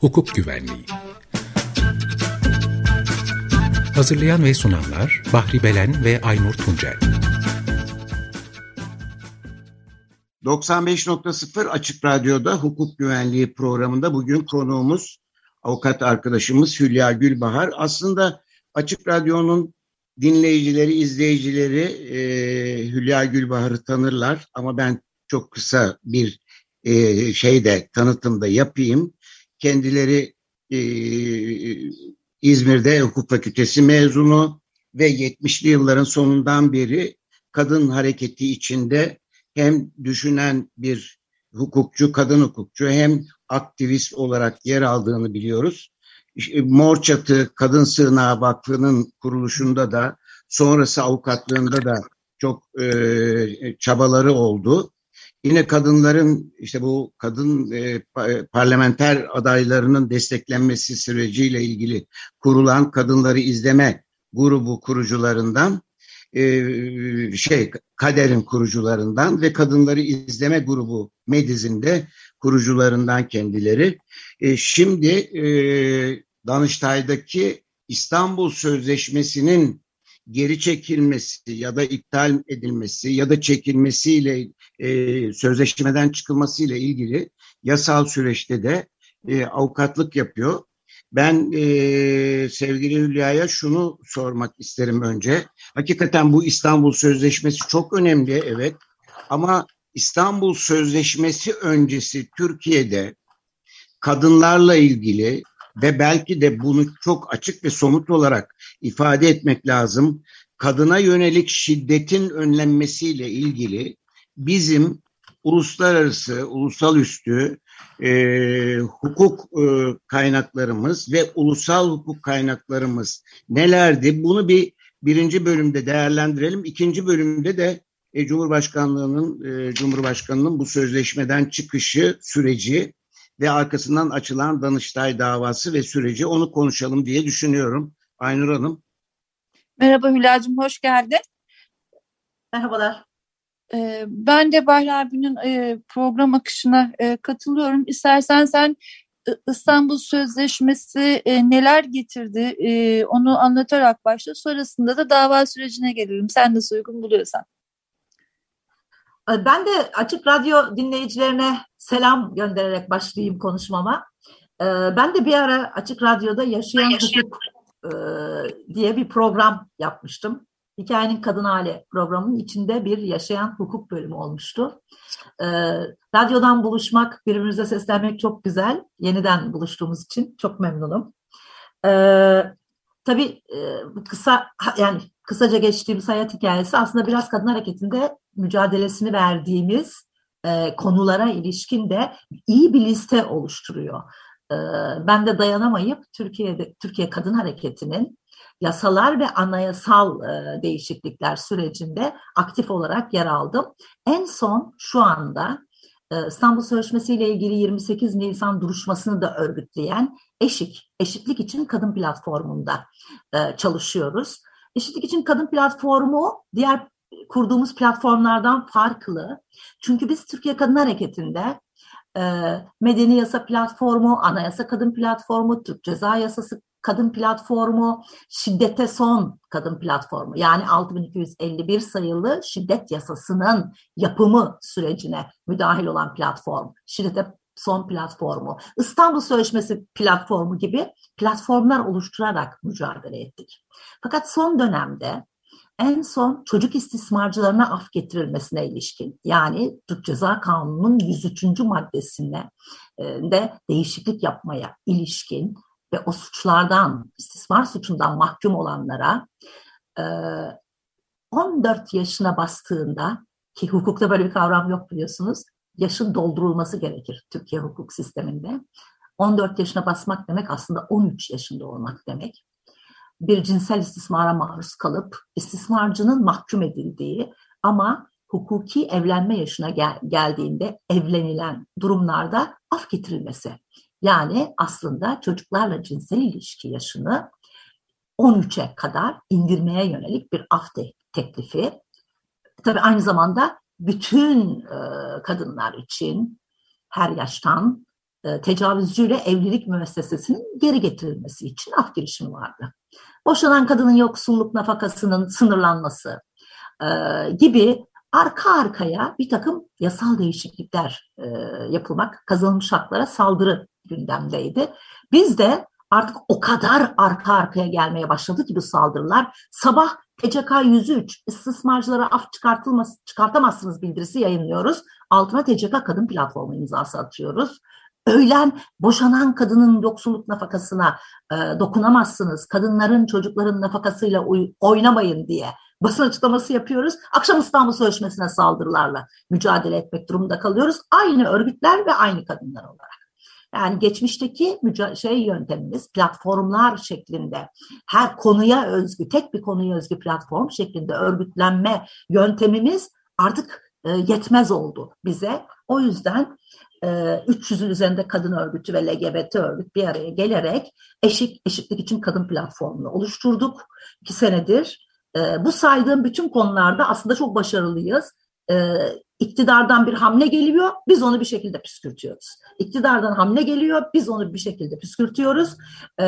hukuk güvenliği. Hazırlayan ve sunanlar Bahri Belen ve Aynur Tuncel. 95.0 Açık Radyo'da hukuk güvenliği programında bugün konuğumuz avukat arkadaşımız Hülya Gülbahar. Aslında Açık Radyo'nun dinleyicileri, izleyicileri e, Hülya Gülbahar'ı tanırlar ama ben çok kısa bir e, şeyde tanıtımda yapayım. Kendileri e, İzmir'de hukuk fakültesi mezunu ve 70'li yılların sonundan beri kadın hareketi içinde hem düşünen bir hukukçu, kadın hukukçu hem aktivist olarak yer aldığını biliyoruz. Mor Çatı Kadın Sığınağı Vakfı'nın kuruluşunda da sonrası avukatlığında da çok e, çabaları oldu. Yine kadınların işte bu kadın e, parlamenter adaylarının desteklenmesi süreciyle ilgili kurulan kadınları izleme grubu kurucularından e, şey kaderin kurucularından ve kadınları izleme grubu Mediz'in de kurucularından kendileri. E, şimdi e, Danıştay'daki İstanbul Sözleşmesi'nin geri çekilmesi ya da iptal edilmesi ya da çekilmesiyle e, sözleşmeden çıkılmasıyla ilgili yasal süreçte de e, avukatlık yapıyor. Ben e, sevgili Hülya'ya şunu sormak isterim önce. Hakikaten bu İstanbul Sözleşmesi çok önemli evet ama İstanbul Sözleşmesi öncesi Türkiye'de kadınlarla ilgili ve belki de bunu çok açık ve somut olarak ifade etmek lazım. Kadına yönelik şiddetin önlenmesiyle ilgili bizim uluslararası, ulusal üstü e, hukuk e, kaynaklarımız ve ulusal hukuk kaynaklarımız nelerdi? Bunu bir birinci bölümde değerlendirelim. İkinci bölümde de e, Cumhurbaşkanlığının e, Cumhurbaşkanının bu sözleşmeden çıkışı süreci ve arkasından açılan Danıştay davası ve süreci onu konuşalım diye düşünüyorum. Aynur Hanım. Merhaba Hülya'cığım, hoş geldin. Merhabalar. Ee, ben de Bahri abinin e, program akışına e, katılıyorum. İstersen sen İstanbul Sözleşmesi e, neler getirdi onu anlatarak başla. Sonrasında da dava sürecine gelelim. Sen nasıl uygun buluyorsan. Ben de Açık Radyo dinleyicilerine selam göndererek başlayayım konuşmama. Ben de bir ara Açık Radyo'da Yaşayan Hukuk diye bir program yapmıştım. Hikayenin Kadın Hali programının içinde bir yaşayan hukuk bölümü olmuştu. Ee, radyodan buluşmak, birbirimize seslenmek çok güzel. Yeniden buluştuğumuz için çok memnunum. Ee, tabii e, kısa yani kısaca geçtiğimiz hayat hikayesi aslında biraz kadın hareketinde mücadelesini verdiğimiz e, konulara ilişkin de iyi bir liste oluşturuyor. E, ben de dayanamayıp Türkiye'de Türkiye Kadın Hareketi'nin yasalar ve anayasal e, değişiklikler sürecinde aktif olarak yer aldım. En son şu anda e, İstanbul Sözleşmesi ile ilgili 28 Nisan duruşmasını da örgütleyen Eşik, Eşitlik için Kadın Platformu'nda e, çalışıyoruz. Eşitlik için Kadın Platformu diğer kurduğumuz platformlardan farklı. Çünkü biz Türkiye Kadın Hareketi'nde e, Medeni Yasa Platformu, Anayasa Kadın Platformu, Türk Ceza Yasası kadın platformu, şiddete son kadın platformu yani 6251 sayılı şiddet yasasının yapımı sürecine müdahil olan platform, şiddete son platformu, İstanbul Sözleşmesi platformu gibi platformlar oluşturarak mücadele ettik. Fakat son dönemde en son çocuk istismarcılarına af getirilmesine ilişkin yani Türk Ceza Kanunu'nun 103. maddesine e, de değişiklik yapmaya ilişkin ve o suçlardan, istismar suçundan mahkum olanlara 14 yaşına bastığında ki hukukta böyle bir kavram yok biliyorsunuz, yaşın doldurulması gerekir Türkiye hukuk sisteminde. 14 yaşına basmak demek aslında 13 yaşında olmak demek. Bir cinsel istismara maruz kalıp istismarcının mahkum edildiği ama hukuki evlenme yaşına gel- geldiğinde evlenilen durumlarda af getirilmesi yani aslında çocuklarla cinsel ilişki yaşını 13'e kadar indirmeye yönelik bir af teklifi. Tabii aynı zamanda bütün e, kadınlar için her yaştan e, tecavüzcüyle evlilik müessesesinin geri getirilmesi için af girişimi vardı. Boşanan kadının yoksulluk nafakasının sınırlanması e, gibi arka arkaya bir takım yasal değişiklikler e, yapılmak, kazanılmış haklara saldırı gündemdeydi. Biz de artık o kadar arka arkaya gelmeye başladı ki bu saldırılar. Sabah TCK 103 istismarcılara af çıkartılması, çıkartamazsınız bildirisi yayınlıyoruz. Altına TCK kadın platformu imzası atıyoruz. Öğlen boşanan kadının yoksulluk nafakasına e, dokunamazsınız. Kadınların, çocukların nafakasıyla oynamayın diye basın açıklaması yapıyoruz. Akşam İstanbul Sözleşmesi'ne saldırılarla mücadele etmek durumunda kalıyoruz. Aynı örgütler ve aynı kadınlar olarak. Yani geçmişteki şey yöntemimiz platformlar şeklinde her konuya özgü, tek bir konuya özgü platform şeklinde örgütlenme yöntemimiz artık e, yetmez oldu bize. O yüzden 300'ün e, üzerinde kadın örgütü ve LGBT örgüt bir araya gelerek eşik, eşitlik için kadın platformunu oluşturduk. İki senedir e, bu saydığım bütün konularda aslında çok başarılıyız. E, iktidardan bir hamle geliyor, biz onu bir şekilde püskürtüyoruz. İktidardan hamle geliyor, biz onu bir şekilde püskürtüyoruz. E,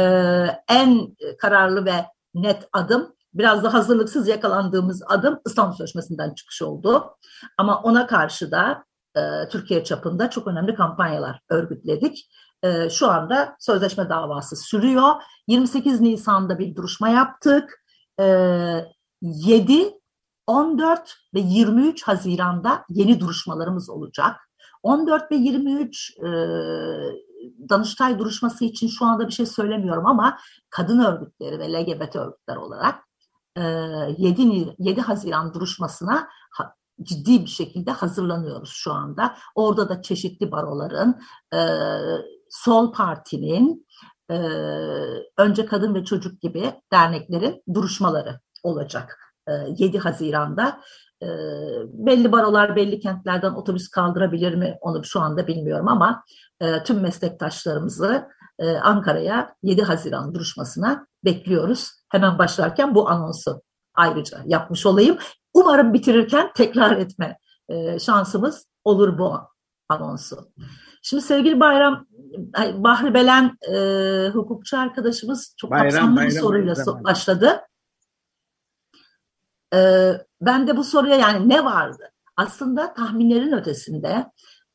en kararlı ve net adım biraz da hazırlıksız yakalandığımız adım İstanbul Sözleşmesi'nden çıkış oldu. Ama ona karşı da e, Türkiye çapında çok önemli kampanyalar örgütledik. E, şu anda sözleşme davası sürüyor. 28 Nisan'da bir duruşma yaptık. E, 7, 14 ve 23 Haziran'da yeni duruşmalarımız olacak. 14 ve 23 e, Danıştay duruşması için şu anda bir şey söylemiyorum ama kadın örgütleri ve LGBT örgütler olarak 7, 7 Haziran duruşmasına ciddi bir şekilde hazırlanıyoruz şu anda. Orada da çeşitli baroların, Sol Parti'nin, Önce Kadın ve Çocuk gibi derneklerin duruşmaları olacak 7 Haziran'da. belli barolar belli kentlerden otobüs kaldırabilir mi onu şu anda bilmiyorum ama tüm meslektaşlarımızı Ankara'ya 7 Haziran duruşmasına bekliyoruz. Hemen başlarken bu anonsu ayrıca yapmış olayım. Umarım bitirirken tekrar etme şansımız olur bu anonsu. Şimdi sevgili Bayram, Bahri Belen e, hukukçu arkadaşımız çok bayram, kapsamlı bayram, bir soruyla bayram. başladı. E, ben de bu soruya yani ne vardı? Aslında tahminlerin ötesinde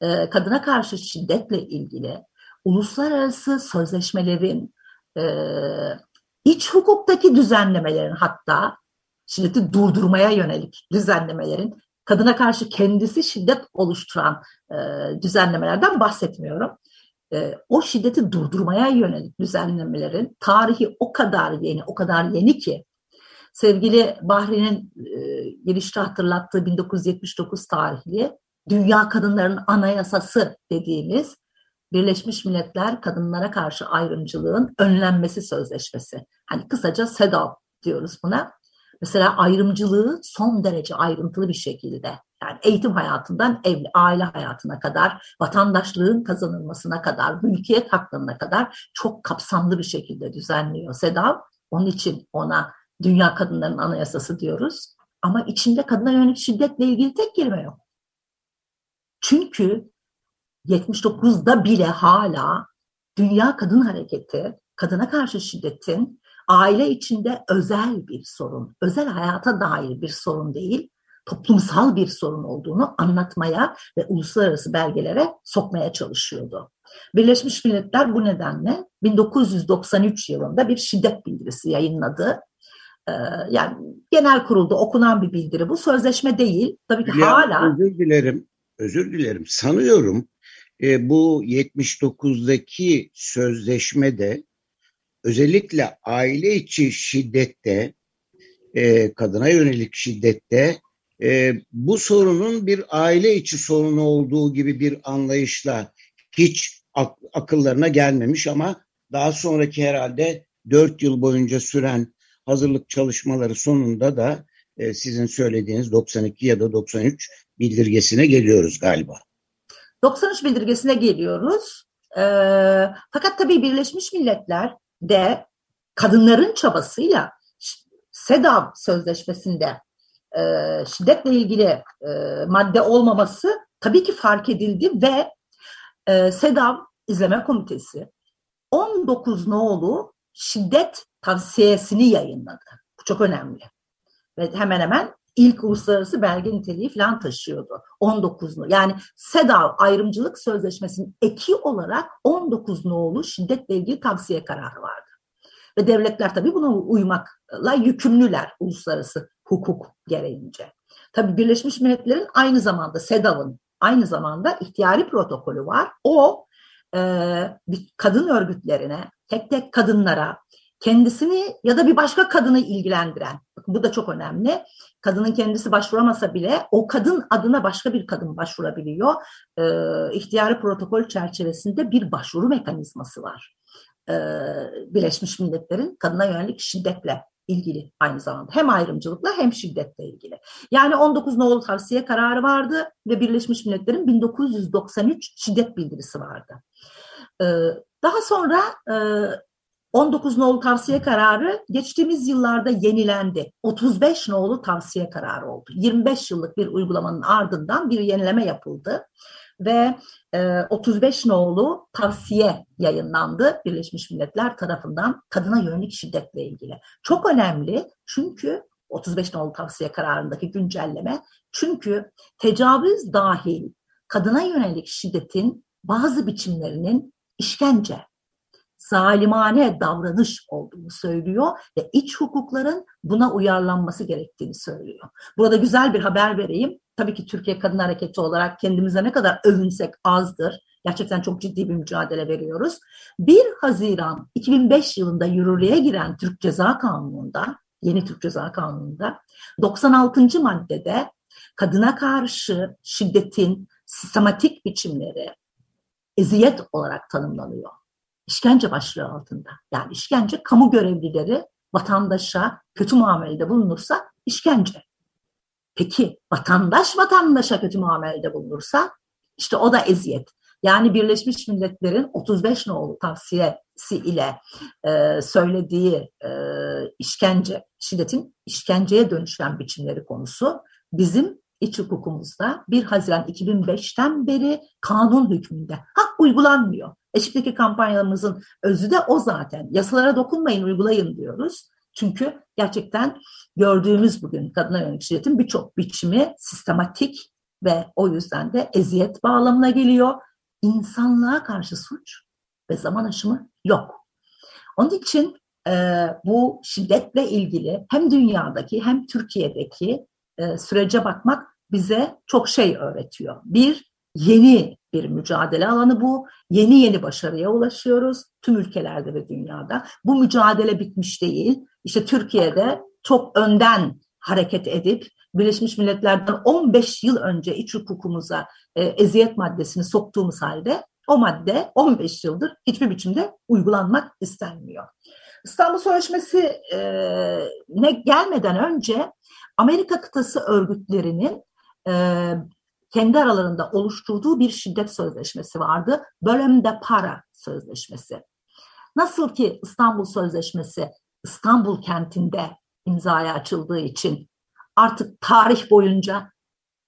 e, kadına karşı şiddetle ilgili uluslararası sözleşmelerin, e, iç hukuktaki düzenlemelerin hatta şiddeti durdurmaya yönelik düzenlemelerin kadına karşı kendisi şiddet oluşturan e, düzenlemelerden bahsetmiyorum. E, o şiddeti durdurmaya yönelik düzenlemelerin tarihi o kadar yeni, o kadar yeni ki sevgili Bahri'nin e, girişte hatırlattığı 1979 tarihli Dünya Kadınların Anayasası dediğimiz Birleşmiş Milletler Kadınlara Karşı Ayrımcılığın Önlenmesi Sözleşmesi. Hani kısaca SEDAW diyoruz buna. Mesela ayrımcılığı son derece ayrıntılı bir şekilde yani eğitim hayatından evli, aile hayatına kadar, vatandaşlığın kazanılmasına kadar, mülkiyet haklarına kadar çok kapsamlı bir şekilde düzenliyor SEDAV. Onun için ona Dünya Kadınların Anayasası diyoruz. Ama içinde kadına yönelik şiddetle ilgili tek kelime yok. Çünkü 79'da bile hala Dünya Kadın Hareketi kadına karşı şiddetin aile içinde özel bir sorun, özel hayata dair bir sorun değil, toplumsal bir sorun olduğunu anlatmaya ve uluslararası belgelere sokmaya çalışıyordu. Birleşmiş Milletler bu nedenle 1993 yılında bir şiddet bildirisi yayınladı. Ee, yani genel kurulda okunan bir bildiri. Bu sözleşme değil. Tabii ki ya, hala... Özür dilerim. Özür dilerim. Sanıyorum e, bu 79'daki sözleşmede özellikle aile içi şiddette, e, kadına yönelik şiddette e, bu sorunun bir aile içi sorunu olduğu gibi bir anlayışla hiç ak- akıllarına gelmemiş ama daha sonraki herhalde dört yıl boyunca süren hazırlık çalışmaları sonunda da e, sizin söylediğiniz 92 ya da 93 bildirgesine geliyoruz galiba. 93 bildirgesine geliyoruz. E, fakat tabii Birleşmiş Milletler de kadınların çabasıyla SEDAV sözleşmesinde e, şiddetle ilgili e, madde olmaması tabii ki fark edildi ve e, SEDAV İzleme Komitesi 19 nolu şiddet tavsiyesini yayınladı. Bu çok önemli. Ve hemen hemen ilk uluslararası belge niteliği falan taşıyordu. 19'nu yani SEDAV ayrımcılık sözleşmesinin eki olarak 19 nolu şiddetle ilgili tavsiye kararı vardı. Ve devletler tabii buna uymakla yükümlüler uluslararası hukuk gereğince. Tabii Birleşmiş Milletler'in aynı zamanda SEDAV'ın aynı zamanda ihtiyari protokolü var. O e, kadın örgütlerine, tek tek kadınlara, kendisini ya da bir başka kadını ilgilendiren, bakın bu da çok önemli, kadının kendisi başvuramasa bile o kadın adına başka bir kadın başvurabiliyor. E, ihtiyari protokol çerçevesinde bir başvuru mekanizması var. E, Birleşmiş Milletler'in kadına yönelik şiddetle ilgili aynı zamanda. Hem ayrımcılıkla hem şiddetle ilgili. Yani 19 nolu tavsiye kararı vardı ve Birleşmiş Milletler'in 1993 şiddet bildirisi vardı. Ee, daha sonra 19 e, nolu tavsiye kararı geçtiğimiz yıllarda yenilendi. 35 nolu tavsiye kararı oldu. 25 yıllık bir uygulamanın ardından bir yenileme yapıldı ve 35 e, nolu tavsiye yayınlandı Birleşmiş Milletler tarafından kadına yönelik şiddetle ilgili. Çok önemli çünkü 35 nolu tavsiye kararındaki güncelleme çünkü tecavüz dahil kadına yönelik şiddetin bazı biçimlerinin işkence, zalimane davranış olduğunu söylüyor ve iç hukukların buna uyarlanması gerektiğini söylüyor. Burada güzel bir haber vereyim. Tabii ki Türkiye Kadın Hareketi olarak kendimize ne kadar övünsek azdır. Gerçekten çok ciddi bir mücadele veriyoruz. 1 Haziran 2005 yılında yürürlüğe giren Türk Ceza Kanunu'nda, yeni Türk Ceza Kanunu'nda 96. maddede kadına karşı şiddetin sistematik biçimleri eziyet olarak tanımlanıyor işkence başlığı altında. Yani işkence kamu görevlileri vatandaşa kötü muamelede bulunursa işkence. Peki vatandaş vatandaşa kötü muamelede bulunursa işte o da eziyet. Yani Birleşmiş Milletler'in 35 nolu tavsiyesi ile e, söylediği e, işkence, şiddetin işkenceye dönüşen biçimleri konusu bizim iç hukukumuzda 1 Haziran 2005'ten beri kanun hükmünde. Ha uygulanmıyor. Eşitlik kampanyamızın özü de o zaten. Yasalara dokunmayın, uygulayın diyoruz. Çünkü gerçekten gördüğümüz bugün kadına yönelik şiddetin birçok biçimi sistematik ve o yüzden de eziyet bağlamına geliyor. İnsanlığa karşı suç ve zaman aşımı yok. Onun için e, bu şiddetle ilgili hem dünyadaki hem Türkiye'deki e, sürece bakmak bize çok şey öğretiyor. Bir, yeni bir mücadele alanı bu. Yeni yeni başarıya ulaşıyoruz tüm ülkelerde ve dünyada. Bu mücadele bitmiş değil. İşte Türkiye'de çok önden hareket edip Birleşmiş Milletler'den 15 yıl önce iç hukukumuza e, eziyet maddesini soktuğumuz halde o madde 15 yıldır hiçbir biçimde uygulanmak istenmiyor. İstanbul Sözleşmesi e, gelmeden önce Amerika kıtası örgütlerinin e, kendi aralarında oluşturduğu bir şiddet sözleşmesi vardı. Bölümde para sözleşmesi. Nasıl ki İstanbul Sözleşmesi İstanbul kentinde imzaya açıldığı için artık tarih boyunca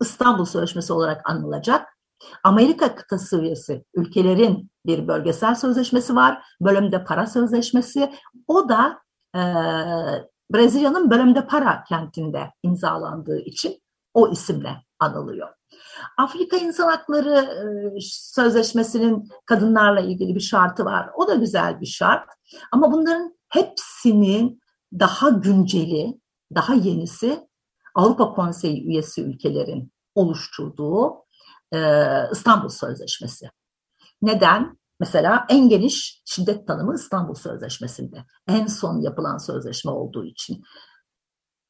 İstanbul Sözleşmesi olarak anılacak. Amerika kıtası üyesi ülkelerin bir bölgesel sözleşmesi var. Bölümde para sözleşmesi. O da e, Brezilya'nın Bölümde para kentinde imzalandığı için o isimle anılıyor. Afrika İnsan Hakları Sözleşmesi'nin kadınlarla ilgili bir şartı var. O da güzel bir şart. Ama bunların hepsinin daha günceli, daha yenisi Avrupa Konseyi üyesi ülkelerin oluşturduğu İstanbul Sözleşmesi. Neden? Mesela en geniş şiddet tanımı İstanbul Sözleşmesi'nde. En son yapılan sözleşme olduğu için.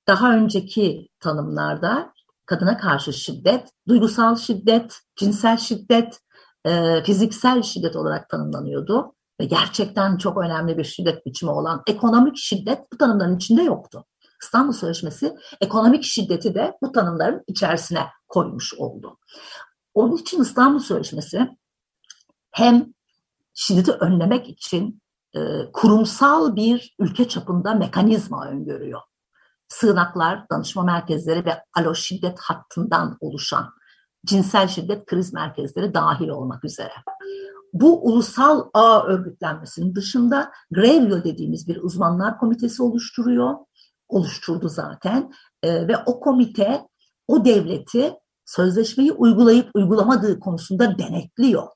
Daha önceki tanımlarda kadına karşı şiddet, duygusal şiddet, cinsel şiddet, e, fiziksel şiddet olarak tanımlanıyordu. Ve gerçekten çok önemli bir şiddet biçimi olan ekonomik şiddet bu tanımların içinde yoktu. İstanbul Sözleşmesi ekonomik şiddeti de bu tanımların içerisine koymuş oldu. Onun için İstanbul Sözleşmesi hem şiddeti önlemek için e, kurumsal bir ülke çapında mekanizma öngörüyor sığınaklar, danışma merkezleri ve alo şiddet hattından oluşan cinsel şiddet kriz merkezleri dahil olmak üzere. bu ulusal ağ örgütlenmesinin dışında Grevio dediğimiz bir uzmanlar komitesi oluşturuyor. Oluşturdu zaten e, ve o komite o devleti sözleşmeyi uygulayıp uygulamadığı konusunda denetliyor.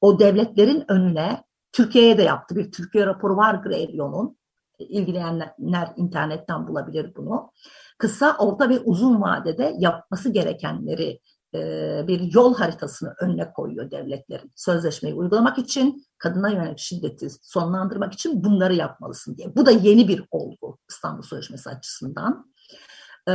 O devletlerin önüne Türkiye'ye de yaptı bir Türkiye raporu var Grevio'nun. İlgileyenler internetten bulabilir bunu. Kısa, orta ve uzun vadede yapması gerekenleri e, bir yol haritasını önüne koyuyor devletlerin. Sözleşmeyi uygulamak için, kadına yönelik şiddeti sonlandırmak için bunları yapmalısın diye. Bu da yeni bir olgu İstanbul Sözleşmesi açısından. E,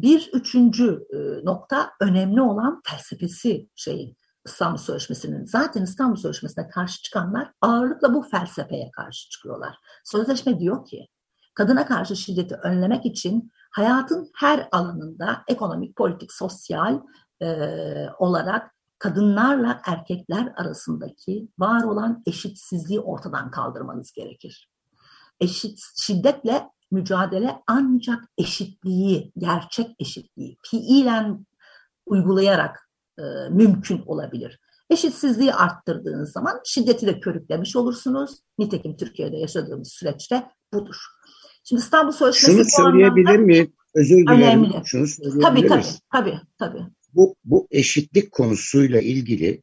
bir üçüncü e, nokta önemli olan felsefesi şeyin. İstanbul Sözleşmesi'nin zaten İstanbul Sözleşmesi'ne karşı çıkanlar ağırlıkla bu felsefeye karşı çıkıyorlar. Sözleşme diyor ki kadına karşı şiddeti önlemek için hayatın her alanında ekonomik, politik, sosyal e, olarak kadınlarla erkekler arasındaki var olan eşitsizliği ortadan kaldırmanız gerekir. Eşit şiddetle mücadele ancak eşitliği, gerçek eşitliği fiilen uygulayarak e, mümkün olabilir. Eşitsizliği arttırdığınız zaman şiddeti de körüklemiş olursunuz. Nitekim Türkiye'de yaşadığımız süreçte budur. Şimdi İstanbul Sözleşmesi Şunu söyleyebilir miyim? Özür dilerim. Önemli. Şunu söyleyebilir tabii, tabii, tabii, tabii bu, bu eşitlik konusuyla ilgili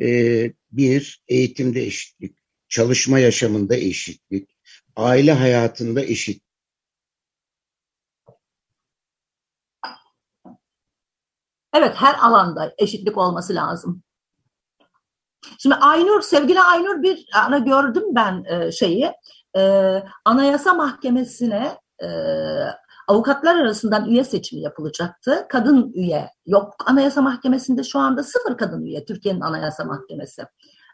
e, bir eğitimde eşitlik, çalışma yaşamında eşitlik, aile hayatında eşitlik. Evet her alanda eşitlik olması lazım. Şimdi Aynur, sevgili Aynur bir ana gördüm ben e, şeyi. E, Anayasa Mahkemesi'ne e, avukatlar arasından üye seçimi yapılacaktı. Kadın üye yok. Anayasa Mahkemesi'nde şu anda sıfır kadın üye Türkiye'nin Anayasa Mahkemesi.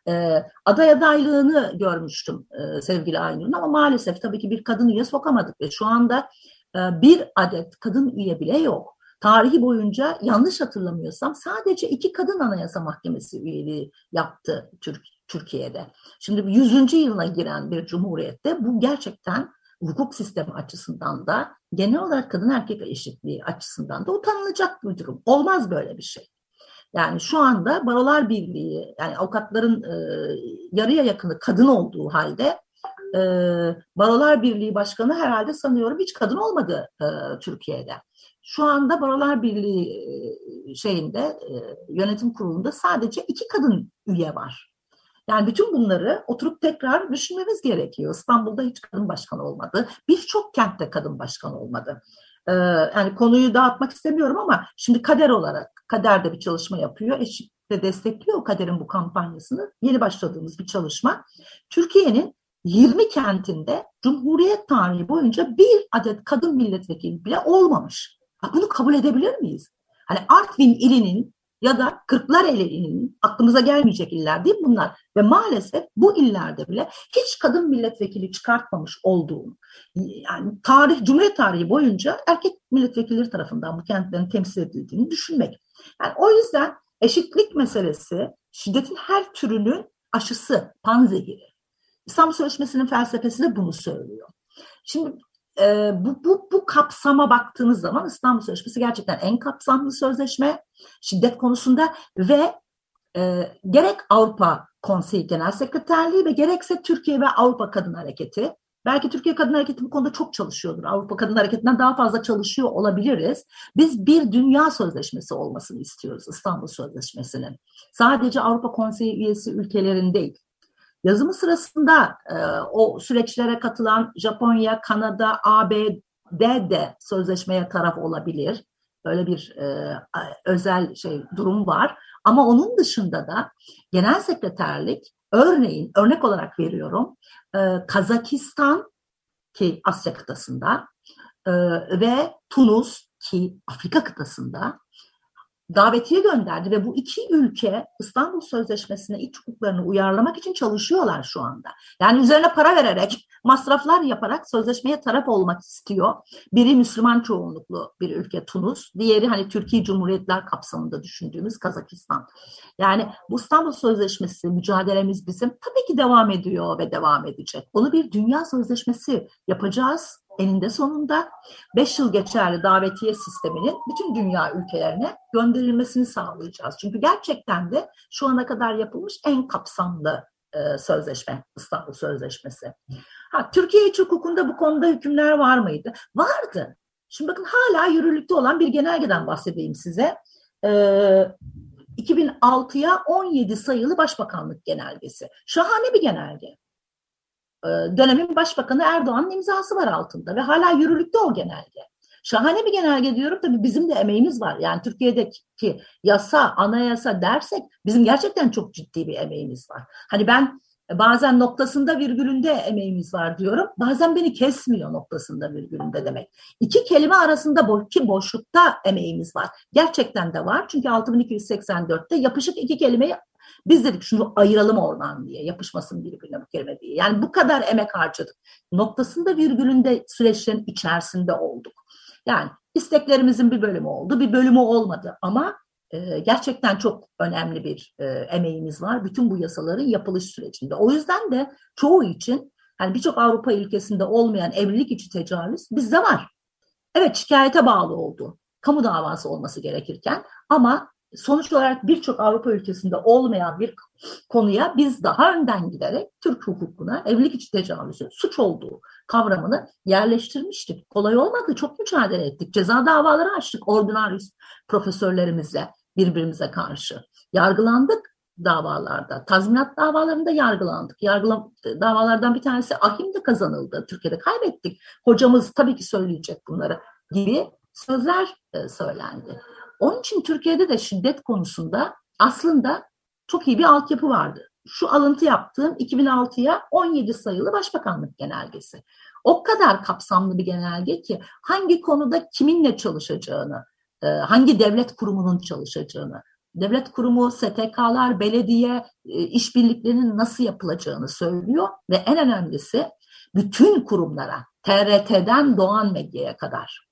E, aday adaylığını görmüştüm e, sevgili Aynur'un ama maalesef tabii ki bir kadın üye sokamadık ve şu anda e, bir adet kadın üye bile yok. Tarihi boyunca yanlış hatırlamıyorsam sadece iki kadın anayasa mahkemesi üyeliği yaptı Türk, Türkiye'de. Şimdi 100. yılına giren bir cumhuriyette bu gerçekten hukuk sistemi açısından da genel olarak kadın erkek eşitliği açısından da utanılacak bir durum. Olmaz böyle bir şey. Yani şu anda Barolar Birliği, yani avukatların e, yarıya yakını kadın olduğu halde e, Barolar Birliği Başkanı herhalde sanıyorum hiç kadın olmadı e, Türkiye'de. Şu anda Barolar Birliği şeyinde yönetim kurulunda sadece iki kadın üye var. Yani bütün bunları oturup tekrar düşünmemiz gerekiyor. İstanbul'da hiç kadın başkan olmadı. Birçok kentte kadın başkan olmadı. Yani konuyu dağıtmak istemiyorum ama şimdi kader olarak, kader de bir çalışma yapıyor. Eşit de destekliyor kaderin bu kampanyasını. Yeni başladığımız bir çalışma. Türkiye'nin 20 kentinde Cumhuriyet tarihi boyunca bir adet kadın milletvekili bile olmamış. Bunu kabul edebilir miyiz? Hani Artvin ilinin ya da Kırklar elinin aklımıza gelmeyecek iller değil bunlar. Ve maalesef bu illerde bile hiç kadın milletvekili çıkartmamış olduğunu, yani tarih, Cumhuriyet tarihi boyunca erkek milletvekilleri tarafından bu kentlerin temsil edildiğini düşünmek. Yani o yüzden eşitlik meselesi şiddetin her türünün aşısı, panzehiri. İstanbul Sözleşmesi'nin felsefesi de bunu söylüyor. Şimdi e, bu, bu, bu kapsama baktığınız zaman İstanbul Sözleşmesi gerçekten en kapsamlı sözleşme şiddet konusunda ve e, gerek Avrupa Konseyi Genel Sekreterliği ve gerekse Türkiye ve Avrupa Kadın Hareketi Belki Türkiye Kadın Hareketi bu konuda çok çalışıyordur. Avrupa Kadın Hareketi'nden daha fazla çalışıyor olabiliriz. Biz bir dünya sözleşmesi olmasını istiyoruz İstanbul Sözleşmesi'nin. Sadece Avrupa Konseyi üyesi ülkelerin değil. Yazımı sırasında e, o süreçlere katılan Japonya, Kanada, ABD de sözleşmeye taraf olabilir. Böyle bir e, özel şey durum var. Ama onun dışında da genel sekreterlik örneğin örnek olarak veriyorum e, Kazakistan ki Asya kıtasında e, ve Tunus ki Afrika kıtasında davetiye gönderdi ve bu iki ülke İstanbul Sözleşmesi'ne iç hukuklarını uyarlamak için çalışıyorlar şu anda. Yani üzerine para vererek, masraflar yaparak sözleşmeye taraf olmak istiyor. Biri Müslüman çoğunluklu bir ülke Tunus, diğeri hani Türkiye Cumhuriyetler kapsamında düşündüğümüz Kazakistan. Yani bu İstanbul Sözleşmesi mücadelemiz bizim tabii ki devam ediyor ve devam edecek. Onu bir dünya sözleşmesi yapacağız eninde sonunda 5 yıl geçerli davetiye sisteminin bütün dünya ülkelerine gönderilmesini sağlayacağız. Çünkü gerçekten de şu ana kadar yapılmış en kapsamlı e, sözleşme, İstanbul Sözleşmesi. Ha, Türkiye iç hukukunda bu konuda hükümler var mıydı? Vardı. Şimdi bakın hala yürürlükte olan bir genelgeden bahsedeyim size. E, 2006'ya 17 sayılı Başbakanlık Genelgesi. Şahane bir genelge. Ee, dönemin Başbakanı Erdoğan'ın imzası var altında ve hala yürürlükte o genelge. Şahane bir genelge diyorum tabii bizim de emeğimiz var. Yani Türkiye'deki yasa, anayasa dersek bizim gerçekten çok ciddi bir emeğimiz var. Hani ben bazen noktasında virgülünde emeğimiz var diyorum. Bazen beni kesmiyor noktasında virgülünde demek. İki kelime arasında bo ki boşlukta emeğimiz var. Gerçekten de var. Çünkü 6284'te yapışık iki kelimeyi biz dedik şunu ayıralım oradan diye yapışmasın birbirine bu kelime diye. Yani bu kadar emek harcadık. Noktasında virgülünde süreçlerin içerisinde olduk. Yani isteklerimizin bir bölümü oldu, bir bölümü olmadı ama e, gerçekten çok önemli bir e, emeğimiz var bütün bu yasaların yapılış sürecinde. O yüzden de çoğu için yani birçok Avrupa ülkesinde olmayan evlilik içi tecavüz bizde var. Evet şikayete bağlı oldu. Kamu davası olması gerekirken ama sonuç olarak birçok Avrupa ülkesinde olmayan bir konuya biz daha önden giderek Türk hukukuna evlilik içi tecavüzün suç olduğu kavramını yerleştirmiştik. Kolay olmadı, çok mücadele ettik. Ceza davaları açtık ordinarius profesörlerimizle birbirimize karşı. Yargılandık davalarda, tazminat davalarında yargılandık. Yargıla, davalardan bir tanesi ahimde kazanıldı. Türkiye'de kaybettik. Hocamız tabii ki söyleyecek bunları gibi sözler e, söylendi. Onun için Türkiye'de de şiddet konusunda aslında çok iyi bir altyapı vardı. Şu alıntı yaptığım 2006'ya 17 sayılı Başbakanlık Genelgesi. O kadar kapsamlı bir genelge ki hangi konuda kiminle çalışacağını, e, hangi devlet kurumunun çalışacağını, devlet kurumu, STK'lar, belediye e, işbirliklerinin nasıl yapılacağını söylüyor ve en önemlisi bütün kurumlara, TRT'den Doğan Medya'ya kadar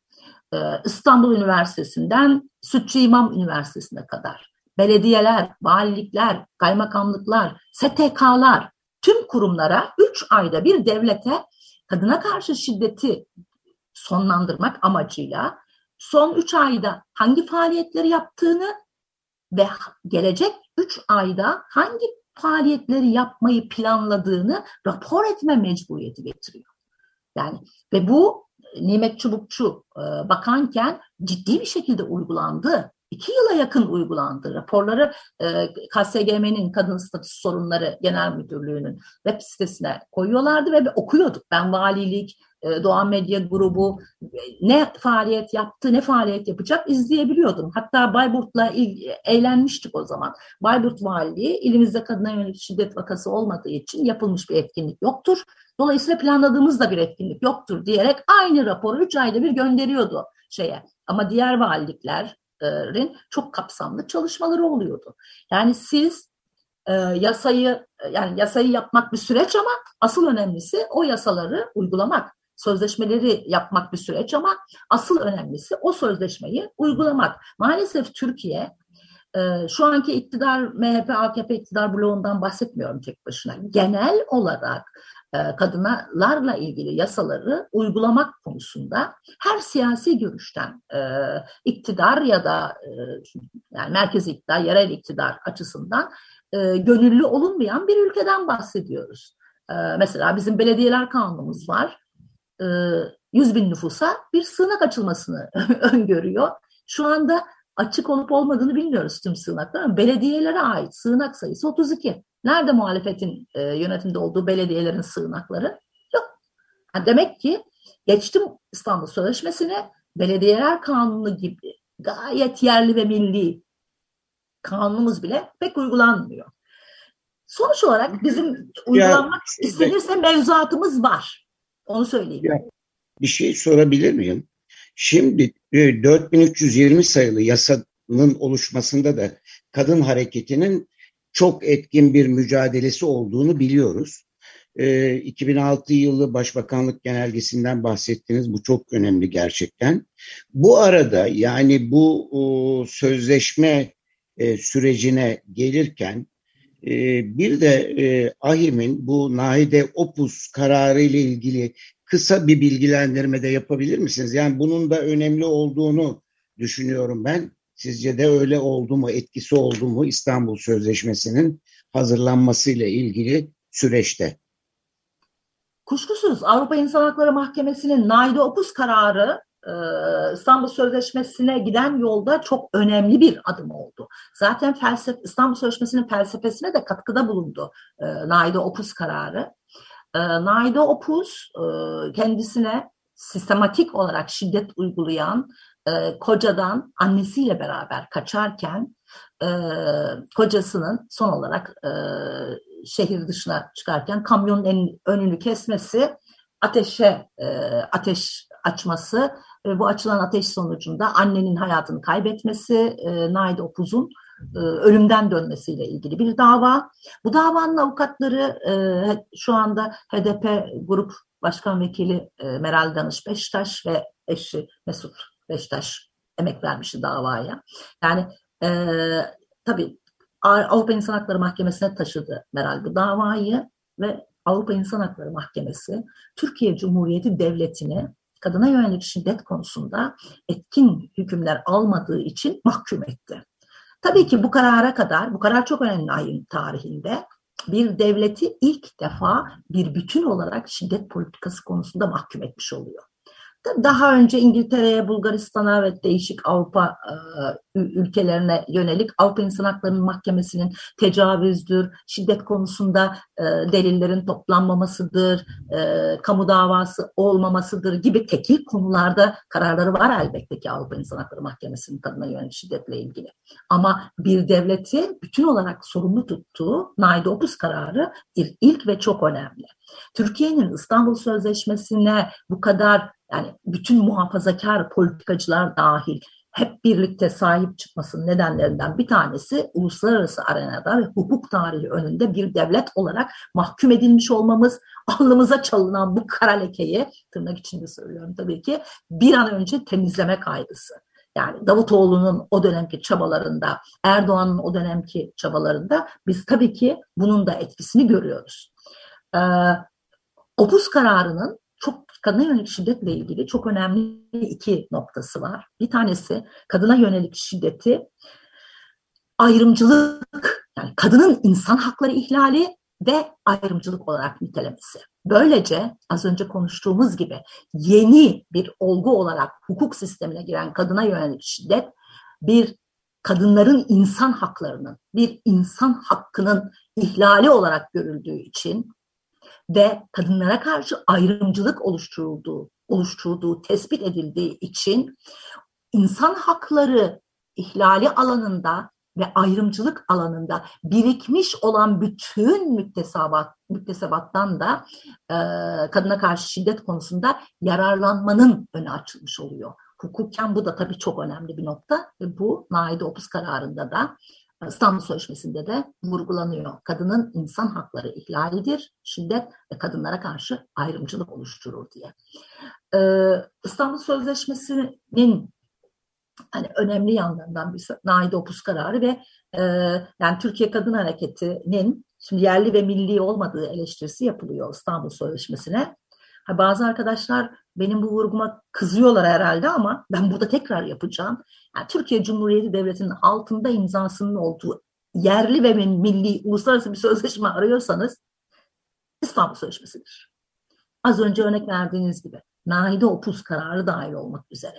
İstanbul Üniversitesi'nden Sütçü İmam Üniversitesi'ne kadar belediyeler, valilikler, kaymakamlıklar, STK'lar tüm kurumlara üç ayda bir devlete kadına karşı şiddeti sonlandırmak amacıyla son üç ayda hangi faaliyetleri yaptığını ve gelecek üç ayda hangi faaliyetleri yapmayı planladığını rapor etme mecburiyeti getiriyor. Yani ve bu Nimet Çubukçu e, bakanken ciddi bir şekilde uygulandı. İki yıla yakın uygulandı. Raporları e, KSGM'nin Kadın Statüsü Sorunları Genel Müdürlüğü'nün web sitesine koyuyorlardı ve okuyorduk. Ben valilik, e, Doğan Medya Grubu ne faaliyet yaptı, ne faaliyet yapacak izleyebiliyordum. Hatta Bayburt'la eğlenmiştik o zaman. Bayburt Valiliği ilimizde kadına yönelik şiddet vakası olmadığı için yapılmış bir etkinlik yoktur. Dolayısıyla planladığımız da bir etkinlik yoktur diyerek aynı raporu 3 ayda bir gönderiyordu şeye. Ama diğer valiliklerin çok kapsamlı çalışmaları oluyordu. Yani siz e, yasayı yani yasayı yapmak bir süreç ama asıl önemlisi o yasaları uygulamak sözleşmeleri yapmak bir süreç ama asıl önemlisi o sözleşmeyi uygulamak. Maalesef Türkiye e, şu anki iktidar MHP AKP iktidar bloğundan bahsetmiyorum tek başına. Genel olarak kadınlarla ilgili yasaları uygulamak konusunda her siyasi görüşten e, iktidar ya da yani merkezi iktidar, yerel iktidar açısından gönüllü olunmayan bir ülkeden bahsediyoruz. Mesela bizim belediyeler kanunumuz var 100 e, bin nüfusa bir sığınak açılmasını öngörüyor. Şu anda açık olup olmadığını bilmiyoruz tüm sığınaklar ama belediyelere ait sığınak sayısı 32. Nerede muhalefetin e, yönetimde olduğu belediyelerin sığınakları? Yok. Yani demek ki geçtim İstanbul Sözleşmesi'ne belediyeler kanunu gibi gayet yerli ve milli kanunumuz bile pek uygulanmıyor. Sonuç olarak bizim uygulanmak istenirse mevzuatımız var. Onu söyleyeyim. Ya, bir şey sorabilir miyim? Şimdi 4320 e, sayılı yasanın oluşmasında da kadın hareketinin çok etkin bir mücadelesi olduğunu biliyoruz. 2006 e, yılı Başbakanlık Genelgesi'nden bahsettiniz. Bu çok önemli gerçekten. Bu arada yani bu sözleşme e, sürecine gelirken ee, bir de e, AHİM'in bu Nahide Opus kararı ile ilgili kısa bir bilgilendirme de yapabilir misiniz? Yani bunun da önemli olduğunu düşünüyorum ben. Sizce de öyle oldu mu, etkisi oldu mu İstanbul Sözleşmesi'nin hazırlanmasıyla ilgili süreçte? Kuşkusuz Avrupa İnsan Hakları Mahkemesi'nin Naide Opus kararı e, İstanbul Sözleşmesi'ne giden yolda çok önemli bir adım oldu. Zaten felsefe, İstanbul Sözleşmesi'nin felsefesine de katkıda bulundu e, Naide Opus kararı. E, Naide Opus kendisine sistematik olarak şiddet uygulayan kocadan annesiyle beraber kaçarken kocasının son olarak şehir dışına çıkarken kamyonun önünü kesmesi, ateşe ateş açması ve bu açılan ateş sonucunda annenin hayatını kaybetmesi, e, Naide Opuz'un e, ölümden dönmesiyle ilgili bir dava. Bu davanın avukatları e, şu anda HDP Grup Başkan Vekili e, Meral Danış Beştaş ve eşi Mesut Beştaş emek vermişti davaya. Yani e, tabii Avrupa İnsan Hakları Mahkemesi'ne taşıdı Meral bu davayı ve Avrupa İnsan Hakları Mahkemesi Türkiye Cumhuriyeti Devleti'ni kadına yönelik şiddet konusunda etkin hükümler almadığı için mahkum etti. Tabii ki bu karara kadar, bu karar çok önemli ayın tarihinde bir devleti ilk defa bir bütün olarak şiddet politikası konusunda mahkum etmiş oluyor. Daha önce İngiltere'ye, Bulgaristan'a ve değişik Avrupa e, ülkelerine yönelik Avrupa İnsan Hakları Mahkemesi'nin tecavüzdür, şiddet konusunda e, delillerin toplanmamasıdır, e, kamu davası olmamasıdır gibi tekil konularda kararları var elbette ki Avrupa İnsan Hakları Mahkemesi'nin kadına yönelik şiddetle ilgili. Ama bir devleti bütün olarak sorumlu tuttuğu Naide Opus kararı ilk ve çok önemli. Türkiye'nin İstanbul Sözleşmesi'ne bu kadar yani bütün muhafazakar politikacılar dahil hep birlikte sahip çıkmasının nedenlerinden bir tanesi uluslararası arenada ve hukuk tarihi önünde bir devlet olarak mahkum edilmiş olmamız, alnımıza çalınan bu kara lekeyi, tırnak içinde söylüyorum tabii ki, bir an önce temizleme kaygısı. Yani Davutoğlu'nun o dönemki çabalarında, Erdoğan'ın o dönemki çabalarında biz tabii ki bunun da etkisini görüyoruz. Ee, Opus kararının kadına yönelik şiddetle ilgili çok önemli iki noktası var. Bir tanesi kadına yönelik şiddeti ayrımcılık yani kadının insan hakları ihlali ve ayrımcılık olarak nitelemesi. Böylece az önce konuştuğumuz gibi yeni bir olgu olarak hukuk sistemine giren kadına yönelik şiddet bir kadınların insan haklarının, bir insan hakkının ihlali olarak görüldüğü için ve kadınlara karşı ayrımcılık oluşturulduğu, oluşturulduğu tespit edildiği için insan hakları ihlali alanında ve ayrımcılık alanında birikmiş olan bütün müktesebat, müktesebattan da e, kadına karşı şiddet konusunda yararlanmanın önü açılmış oluyor. Hukuken bu da tabii çok önemli bir nokta bu Naide Opus kararında da İstanbul Sözleşmesi'nde de vurgulanıyor. Kadının insan hakları ihlalidir, şiddet ve kadınlara karşı ayrımcılık oluşturur diye. Ee, İstanbul Sözleşmesi'nin hani önemli yanlarından bir Naide Opus kararı ve e, yani Türkiye Kadın Hareketi'nin şimdi yerli ve milli olmadığı eleştirisi yapılıyor İstanbul Sözleşmesi'ne. Bazı arkadaşlar benim bu vurguma kızıyorlar herhalde ama ben burada tekrar yapacağım. Yani Türkiye Cumhuriyeti Devleti'nin altında imzasının olduğu yerli ve milli uluslararası bir sözleşme arıyorsanız İstanbul Sözleşmesi'dir. Az önce örnek verdiğiniz gibi Naide Opus kararı dahil olmak üzere.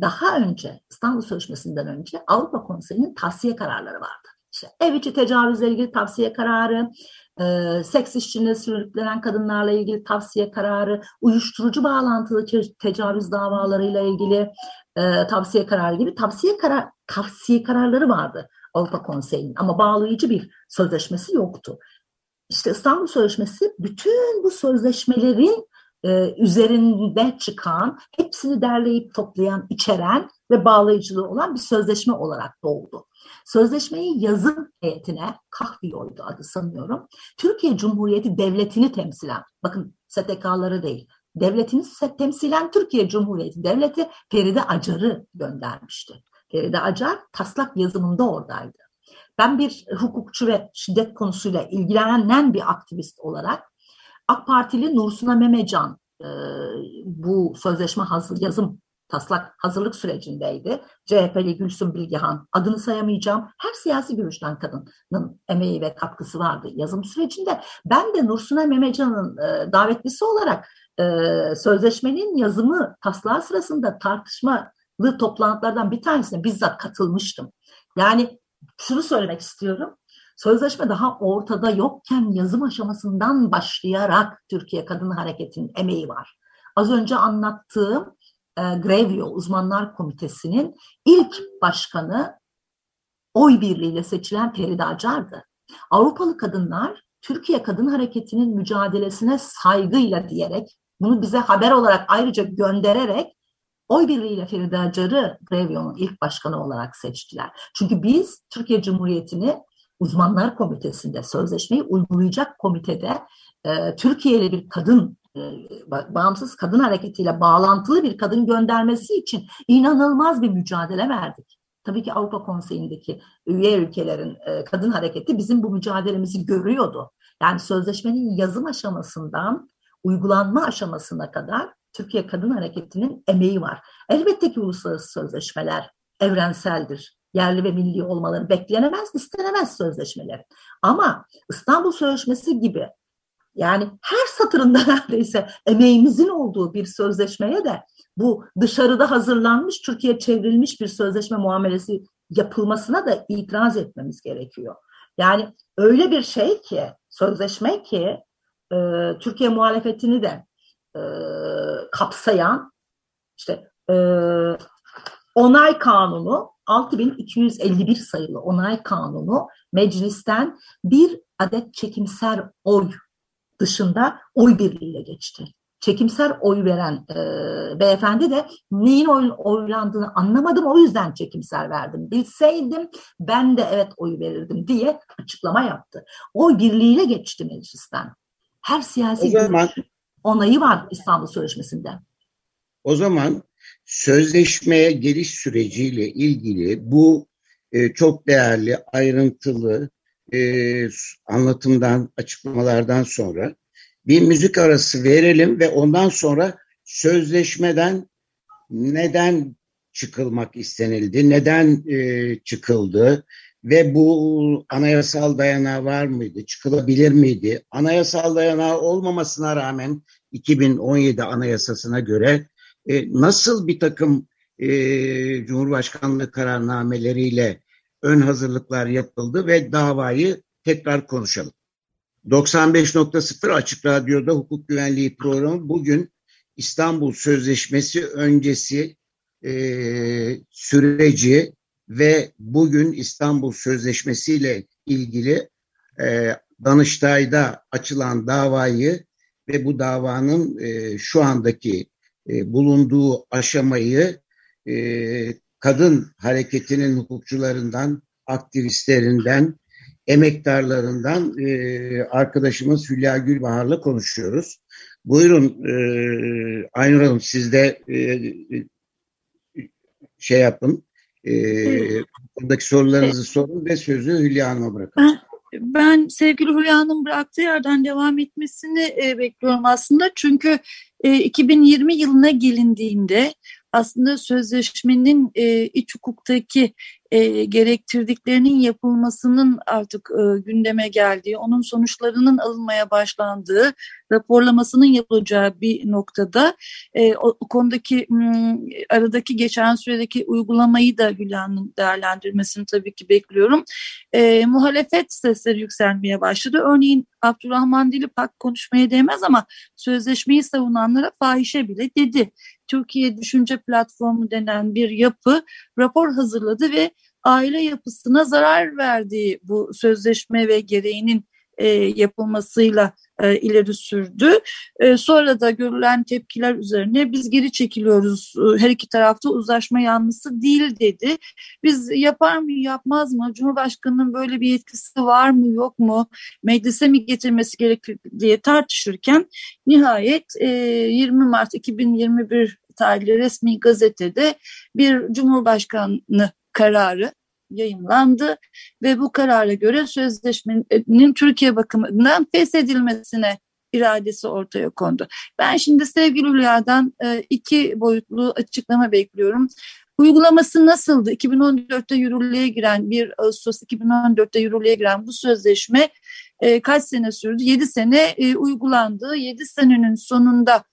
Daha önce İstanbul Sözleşmesi'nden önce Avrupa Konseyi'nin tavsiye kararları vardı. İşte ev içi tecavüzle ilgili tavsiye kararı, e, seks işçiliğine sürüklenen kadınlarla ilgili tavsiye kararı, uyuşturucu bağlantılı tecavüz davalarıyla ilgili e, tavsiye kararı gibi tavsiye karar tavsiye kararları vardı Avrupa Konseyi'nin ama bağlayıcı bir sözleşmesi yoktu. İşte İstanbul Sözleşmesi bütün bu sözleşmelerin e, üzerinde çıkan, hepsini derleyip toplayan, içeren ve bağlayıcılığı olan bir sözleşme olarak doğdu. Sözleşmeyi yazım heyetine, Kahviyoydu adı sanıyorum, Türkiye Cumhuriyeti Devleti'ni temsilen, bakın STK'ları değil, devletini temsilen Türkiye Cumhuriyeti Devleti Feride Acar'ı göndermişti. Feride Acar taslak yazımında oradaydı. Ben bir hukukçu ve şiddet konusuyla ilgilenen bir aktivist olarak AK Partili Nursuna Memecan e, bu sözleşme hazır, yazım taslak hazırlık sürecindeydi. CHP'li Gülsüm Bilgehan adını sayamayacağım. Her siyasi görüşten kadının emeği ve katkısı vardı yazım sürecinde. Ben de Nursuna Memecan'ın e, davetlisi olarak e, sözleşmenin yazımı taslağı sırasında tartışmalı toplantılardan bir tanesine bizzat katılmıştım. Yani şunu söylemek istiyorum. Sözleşme daha ortada yokken yazım aşamasından başlayarak Türkiye Kadın Hareketi'nin emeği var. Az önce anlattığım e, Grevio Uzmanlar Komitesi'nin ilk başkanı oy birliğiyle seçilen Feride Acar'dı. Avrupalı kadınlar Türkiye Kadın Hareketi'nin mücadelesine saygıyla diyerek bunu bize haber olarak ayrıca göndererek oy birliğiyle Feride Acar'ı Grevio'nun ilk başkanı olarak seçtiler. Çünkü biz Türkiye Cumhuriyeti'ni uzmanlar komitesinde sözleşmeyi uygulayacak komitede e, Türkiye'li bir kadın e, bağımsız kadın hareketiyle bağlantılı bir kadın göndermesi için inanılmaz bir mücadele verdik. Tabii ki Avrupa Konseyi'ndeki üye ülkelerin e, kadın hareketi bizim bu mücadelemizi görüyordu. Yani sözleşmenin yazım aşamasından uygulanma aşamasına kadar Türkiye Kadın Hareketi'nin emeği var. Elbette ki uluslararası sözleşmeler evrenseldir. Yerli ve milli olmaları beklenemez, istenemez sözleşmeler. Ama İstanbul Sözleşmesi gibi yani her satırında neredeyse emeğimizin olduğu bir sözleşmeye de bu dışarıda hazırlanmış, Türkiye çevrilmiş bir sözleşme muamelesi yapılmasına da itiraz etmemiz gerekiyor. Yani öyle bir şey ki, sözleşme ki e, Türkiye muhalefetini de e, kapsayan işte e, onay kanunu 6251 sayılı onay kanunu meclisten bir adet çekimser oy dışında oy birliğiyle geçti. Çekimser oy veren e, beyefendi de neyin oy, oylandığını anlamadım o yüzden çekimser verdim. Bilseydim ben de evet oy verirdim diye açıklama yaptı. Oy birliğiyle geçti meclisten. Her siyasi o zaman, onayı var İstanbul Sözleşmesi'nde. O zaman sözleşmeye geliş süreciyle ilgili bu e, çok değerli, ayrıntılı e, anlatımdan, açıklamalardan sonra bir müzik arası verelim ve ondan sonra sözleşmeden neden çıkılmak istenildi, neden e, çıkıldı ve bu anayasal dayanağı var mıydı, çıkılabilir miydi? Anayasal dayanağı olmamasına rağmen 2017 anayasasına göre e, nasıl bir takım e, Cumhurbaşkanlığı kararnameleriyle ön hazırlıklar yapıldı ve davayı tekrar konuşalım. 95.0 Açık Radyo'da hukuk güvenliği programı bugün İstanbul Sözleşmesi öncesi e, süreci ve bugün İstanbul Sözleşmesi ile ilgili e, Danıştay'da açılan davayı ve bu davanın e, şu andaki e, bulunduğu aşamayı e, kadın hareketinin hukukçularından, aktivistlerinden, emektarlarından e, arkadaşımız Hülya Gülbahar'la konuşuyoruz. Buyurun e, Aynur Hanım siz de e, şey yapın. E, buradaki sorularınızı sorun ve sözü Hülya Hanım'a bırakın. Ben sevgili Hülya Hanım bıraktığı yerden devam etmesini e, bekliyorum aslında. Çünkü e, 2020 yılına gelindiğinde aslında sözleşmenin e, iç hukuktaki e, gerektirdiklerinin yapılmasının artık e, gündeme geldiği, onun sonuçlarının alınmaya başlandığı, raporlamasının yapılacağı bir noktada e, o, o konudaki m, aradaki geçen süredeki uygulamayı da Hülya'nın değerlendirmesini tabii ki bekliyorum. E, muhalefet sesleri yükselmeye başladı. Örneğin Abdurrahman Dilipak konuşmaya değmez ama sözleşmeyi savunanlara fahişe bile dedi. Türkiye Düşünce Platformu denen bir yapı rapor hazırladı ve aile yapısına zarar verdiği bu sözleşme ve gereğinin e, yapılmasıyla e, ileri sürdü. E, sonra da görülen tepkiler üzerine biz geri çekiliyoruz. E, her iki tarafta uzlaşma yanlısı değil dedi. Biz yapar mı yapmaz mı? Cumhurbaşkanının böyle bir yetkisi var mı yok mu? Meclise mi getirmesi gerekir diye tartışırken nihayet e, 20 Mart 2021 tarihli resmi gazetede bir Cumhurbaşkanı kararı yayınlandı ve bu karara göre sözleşmenin Türkiye bakımından feshedilmesine iradesi ortaya kondu. Ben şimdi sevgili Hülya'dan e, iki boyutlu açıklama bekliyorum. Uygulaması nasıldı? 2014'te yürürlüğe giren 1 Ağustos 2014'te yürürlüğe giren bu sözleşme e, kaç sene sürdü? 7 sene e, uygulandı. 7 senenin sonunda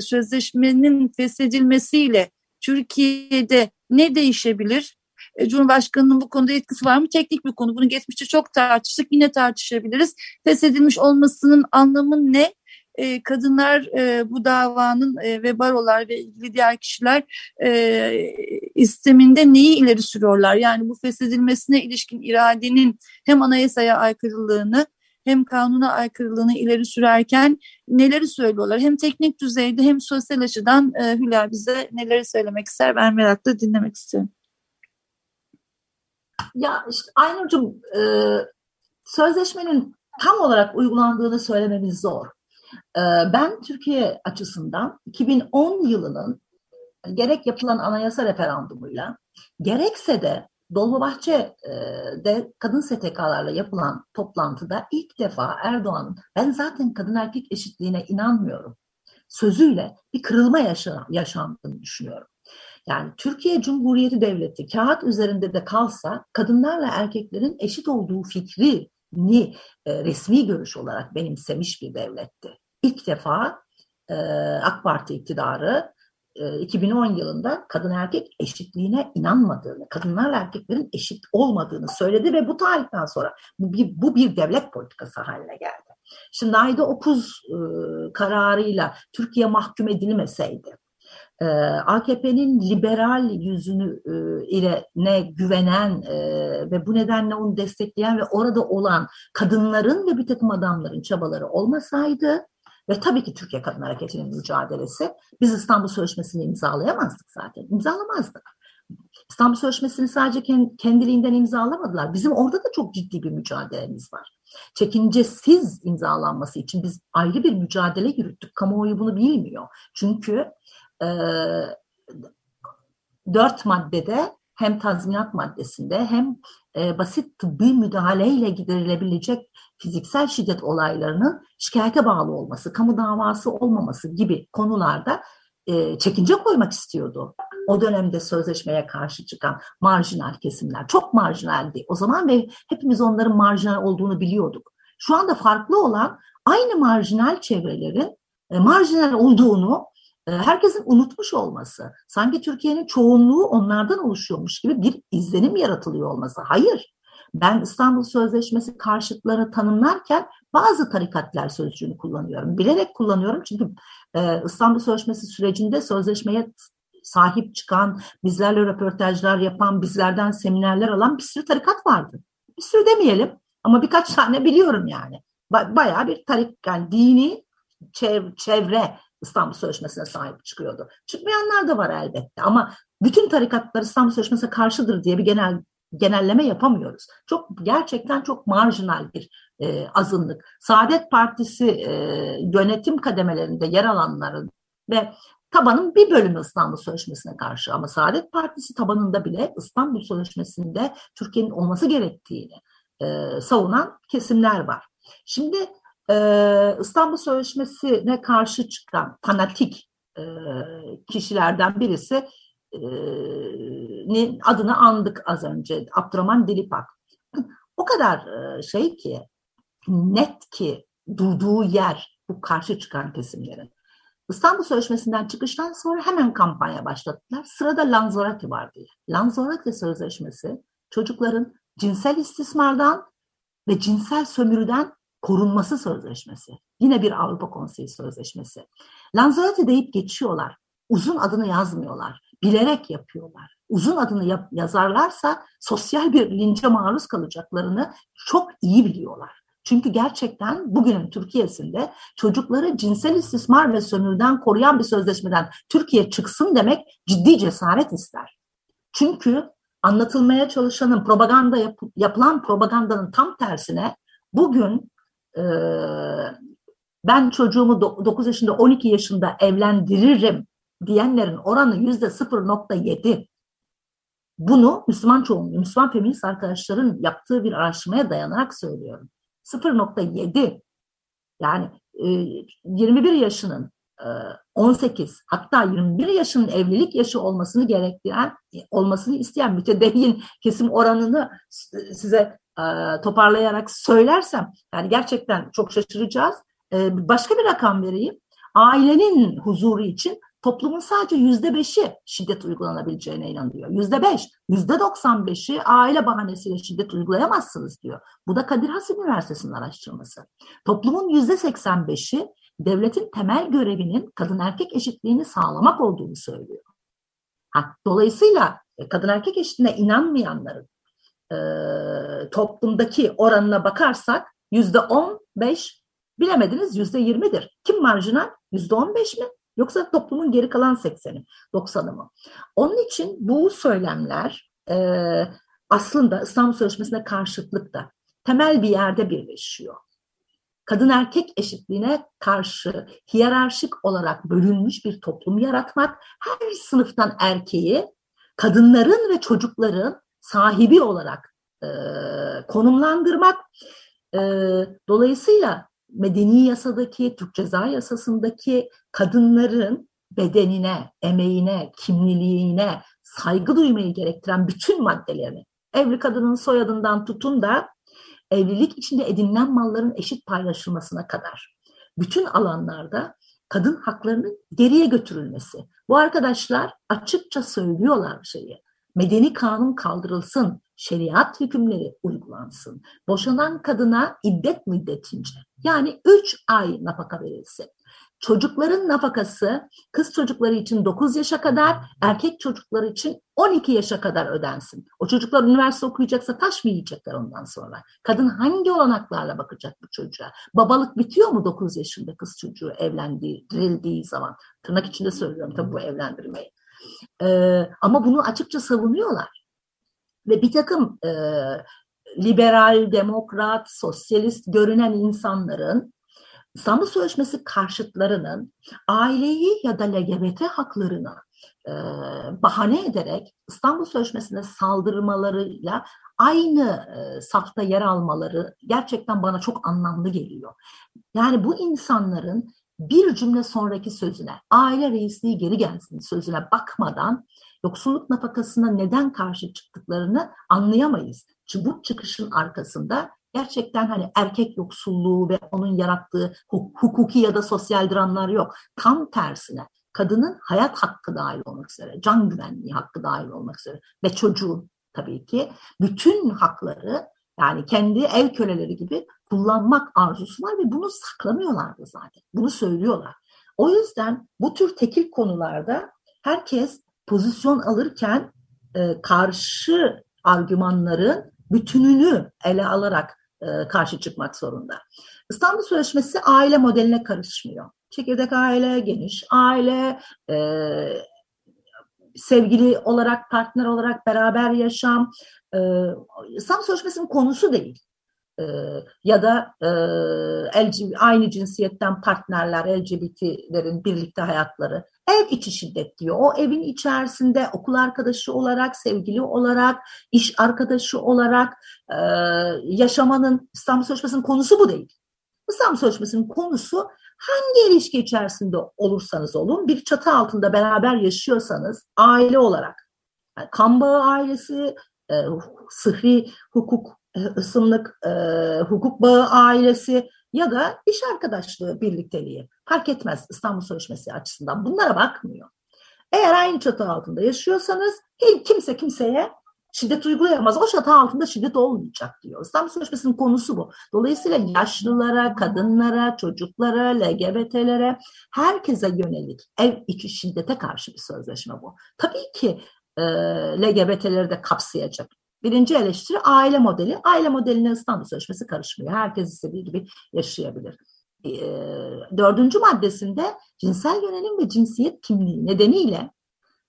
sözleşmenin feshedilmesiyle Türkiye'de ne değişebilir? E, Cumhurbaşkanının bu konuda etkisi var mı? Teknik bir konu. Bunu geçmişte çok tartıştık. Yine tartışabiliriz. Feshedilmiş olmasının anlamı ne? e, kadınlar e, bu davanın ve barolar ve ilgili diğer kişiler isteminde neyi ileri sürüyorlar? Yani bu feshedilmesine ilişkin iradenin hem anayasaya aykırılığını hem kanuna aykırılığını ileri sürerken neleri söylüyorlar? Hem teknik düzeyde hem sosyal açıdan Hülya bize neleri söylemek ister? Ben merakla dinlemek istiyorum. Ya işte Aynur'cum e, sözleşmenin tam olarak uygulandığını söylememiz zor. E, ben Türkiye açısından 2010 yılının gerek yapılan anayasa referandumuyla gerekse de Dolmabahçe'de kadın STK'larla yapılan toplantıda ilk defa Erdoğan'ın ben zaten kadın erkek eşitliğine inanmıyorum sözüyle bir kırılma yaşa, yaşandığını düşünüyorum. Yani Türkiye Cumhuriyeti Devleti kağıt üzerinde de kalsa kadınlarla erkeklerin eşit olduğu fikrini e, resmi görüş olarak benimsemiş bir devletti. İlk defa e, AK Parti iktidarı 2010 e, yılında kadın erkek eşitliğine inanmadığını, kadınlarla erkeklerin eşit olmadığını söyledi ve bu tarihten sonra bu bir, bu bir devlet politikası haline geldi. Şimdi Ayda Okuz e, kararıyla Türkiye mahkum edilmeseydi, e, AKP'nin liberal yüzünü e, ile ne güvenen e, ve bu nedenle onu destekleyen ve orada olan kadınların ve bir takım adamların çabaları olmasaydı ve tabii ki Türkiye Kadın Hareketi'nin mücadelesi biz İstanbul Sözleşmesi'ni imzalayamazdık zaten. İmzalamazdık. İstanbul Sözleşmesi'ni sadece kendiliğinden imzalamadılar. Bizim orada da çok ciddi bir mücadelemiz var. Çekincesiz imzalanması için biz ayrı bir mücadele yürüttük. Kamuoyu bunu bilmiyor. Çünkü e, dört maddede hem tazminat maddesinde hem e, basit tıbbi müdahaleyle giderilebilecek fiziksel şiddet olaylarının şikayete bağlı olması, kamu davası olmaması gibi konularda e, çekince koymak istiyordu. O dönemde sözleşmeye karşı çıkan marjinal kesimler çok marjinaldi o zaman ve hepimiz onların marjinal olduğunu biliyorduk. Şu anda farklı olan aynı marjinal çevrelerin e, marjinal olduğunu herkesin unutmuş olması, sanki Türkiye'nin çoğunluğu onlardan oluşuyormuş gibi bir izlenim yaratılıyor olması. Hayır, ben İstanbul Sözleşmesi karşıtlarını tanımlarken bazı tarikatlar sözcüğünü kullanıyorum. Bilerek kullanıyorum çünkü İstanbul Sözleşmesi sürecinde sözleşmeye sahip çıkan, bizlerle röportajlar yapan, bizlerden seminerler alan bir sürü tarikat vardı. Bir sürü demeyelim ama birkaç tane biliyorum yani. Bayağı bir tarik, yani dini çevre İstanbul Sözleşmesi'ne sahip çıkıyordu. Çıkmayanlar da var elbette ama bütün tarikatlar İstanbul Sözleşmesi'ne karşıdır diye bir genel genelleme yapamıyoruz. Çok gerçekten çok marjinal bir e, azınlık. Saadet Partisi e, yönetim kademelerinde yer alanların ve tabanın bir bölümü İstanbul Sözleşmesi'ne karşı ama Saadet Partisi tabanında bile İstanbul Sözleşmesi'nde Türkiye'nin olması gerektiğini e, savunan kesimler var. Şimdi e, İstanbul Sözleşmesi'ne karşı çıkan fanatik kişilerden birisi e, adını andık az önce Abdurrahman Dilipak. O kadar şey ki net ki durduğu yer bu karşı çıkan kesimlerin. İstanbul Sözleşmesi'nden çıkıştan sonra hemen kampanya başlattılar. Sırada Lanzarote vardı. Lanzarote Sözleşmesi çocukların cinsel istismardan ve cinsel sömürüden korunması sözleşmesi. Yine bir Avrupa Konseyi sözleşmesi. Lanzarote deyip geçiyorlar. Uzun adını yazmıyorlar. Bilerek yapıyorlar. Uzun adını yap yazarlarsa sosyal bir lince maruz kalacaklarını çok iyi biliyorlar. Çünkü gerçekten bugünün Türkiye'sinde çocukları cinsel istismar ve sömürden koruyan bir sözleşmeden Türkiye çıksın demek ciddi cesaret ister. Çünkü anlatılmaya çalışanın propaganda yap yapılan propagandanın tam tersine bugün ben çocuğumu 9 yaşında 12 yaşında evlendiririm diyenlerin oranı yüzde 0.7. Bunu Müslüman çoğunluğu, Müslüman feminist arkadaşların yaptığı bir araştırmaya dayanarak söylüyorum. 0.7. Yani 21 yaşının 18 hatta 21 yaşının evlilik yaşı olmasını gerektiren olmasını isteyen mütedeyyin kesim oranını size toparlayarak söylersem yani gerçekten çok şaşıracağız. Başka bir rakam vereyim. Ailenin huzuru için toplumun sadece yüzde beşi şiddet uygulanabileceğine inanıyor. Yüzde beş, yüzde doksan beşi aile bahanesiyle şiddet uygulayamazsınız diyor. Bu da Kadir Has Üniversitesi'nin araştırması. Toplumun yüzde seksen beşi devletin temel görevinin kadın erkek eşitliğini sağlamak olduğunu söylüyor. Ha, dolayısıyla e, kadın erkek eşitliğine inanmayanların e, toplumdaki oranına bakarsak yüzde on beş bilemediniz yüzde yirmidir. Kim marjinal? Yüzde on beş mi? Yoksa toplumun geri kalan sekseni, doksanı mı? Onun için bu söylemler e, aslında İstanbul Sözleşmesi'ne karşıtlık da temel bir yerde birleşiyor kadın erkek eşitliğine karşı hiyerarşik olarak bölünmüş bir toplum yaratmak, her sınıftan erkeği kadınların ve çocukların sahibi olarak e, konumlandırmak. E, dolayısıyla medeni yasadaki, Türk Ceza Yasası'ndaki kadınların bedenine, emeğine, kimliğine saygı duymayı gerektiren bütün maddelerini, evli kadının soyadından tutun da evlilik içinde edinilen malların eşit paylaşılmasına kadar bütün alanlarda kadın haklarının geriye götürülmesi. Bu arkadaşlar açıkça söylüyorlar şeyi. Medeni kanun kaldırılsın, şeriat hükümleri uygulansın. Boşanan kadına iddet müddetince yani 3 ay nafaka verilsin. Çocukların nafakası kız çocukları için 9 yaşa kadar, erkek çocukları için 12 yaşa kadar ödensin. O çocuklar üniversite okuyacaksa taş mı yiyecekler ondan sonra? Kadın hangi olanaklarla bakacak bu çocuğa? Babalık bitiyor mu 9 yaşında kız çocuğu evlendirildiği zaman? Tırnak içinde söylüyorum tabii bu evlendirmeyi. Ee, ama bunu açıkça savunuyorlar. Ve bir takım e, liberal, demokrat, sosyalist görünen insanların İstanbul Sözleşmesi karşıtlarının aileyi ya da LGBT haklarını e, bahane ederek İstanbul Sözleşmesi'ne saldırmalarıyla aynı e, safta yer almaları gerçekten bana çok anlamlı geliyor. Yani bu insanların bir cümle sonraki sözüne, aile reisliği geri gelsin sözüne bakmadan yoksulluk nafakasına neden karşı çıktıklarını anlayamayız. Bu çıkışın arkasında gerçekten hani erkek yoksulluğu ve onun yarattığı hukuki ya da sosyal dramlar yok. Tam tersine kadının hayat hakkı dahil olmak üzere, can güvenliği hakkı dahil olmak üzere ve çocuğun tabii ki bütün hakları yani kendi ev köleleri gibi kullanmak arzusu var ve bunu saklamıyorlardı zaten. Bunu söylüyorlar. O yüzden bu tür tekil konularda herkes pozisyon alırken e, karşı argümanların bütününü ele alarak e, karşı çıkmak zorunda. İstanbul Sözleşmesi aile modeline karışmıyor. Çekirdek aile, geniş aile, e, sevgili olarak, partner olarak beraber yaşam. E, İstanbul Sözleşmesi'nin konusu değil. E, ya da e, aynı cinsiyetten partnerler, LGBT'lerin birlikte hayatları. Ev içi şiddet diyor. O evin içerisinde okul arkadaşı olarak, sevgili olarak, iş arkadaşı olarak e, yaşamanın İstanbul Sözleşmesi'nin konusu bu değil. İstanbul Sözleşmesi'nin konusu hangi ilişki içerisinde olursanız olun, bir çatı altında beraber yaşıyorsanız aile olarak, yani kan bağı ailesi, e, sıhhi hukuk, ısımlık, e, hukuk bağı ailesi ya da iş arkadaşlığı birlikteliği fark etmez İstanbul Sözleşmesi açısından bunlara bakmıyor. Eğer aynı çatı altında yaşıyorsanız kimse kimseye şiddet uygulayamaz. O çatı altında şiddet olmayacak diyor. İstanbul Sözleşmesi'nin konusu bu. Dolayısıyla yaşlılara, kadınlara, çocuklara, LGBT'lere, herkese yönelik ev içi şiddete karşı bir sözleşme bu. Tabii ki e, LGBT'leri de kapsayacak. Birinci eleştiri aile modeli. Aile modeline İstanbul Sözleşmesi karışmıyor. Herkes istediği gibi yaşayabilir. E, dördüncü maddesinde cinsel yönelim ve cinsiyet kimliği nedeniyle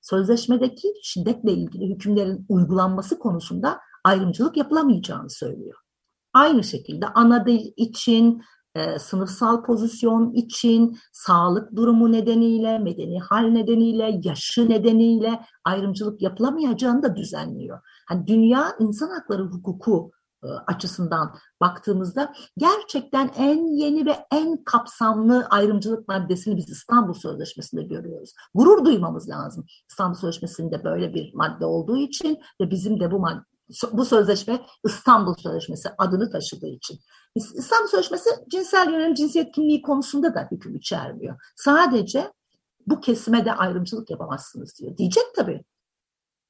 sözleşmedeki şiddetle ilgili hükümlerin uygulanması konusunda ayrımcılık yapılamayacağını söylüyor. Aynı şekilde ana dil için, e, sınıfsal pozisyon için, sağlık durumu nedeniyle, medeni hal nedeniyle, yaşı nedeniyle ayrımcılık yapılamayacağını da düzenliyor. Hani dünya insan hakları hukuku e, açısından baktığımızda gerçekten en yeni ve en kapsamlı ayrımcılık maddesini biz İstanbul Sözleşmesi'nde görüyoruz. Gurur duymamız lazım. İstanbul Sözleşmesi'nde böyle bir madde olduğu için ve bizim de bu madde bu sözleşme İstanbul Sözleşmesi adını taşıdığı için. İstanbul Sözleşmesi cinsel yönelim, cinsiyet kimliği konusunda da hüküm içermiyor. Sadece bu kesime de ayrımcılık yapamazsınız diyor. Diyecek tabii.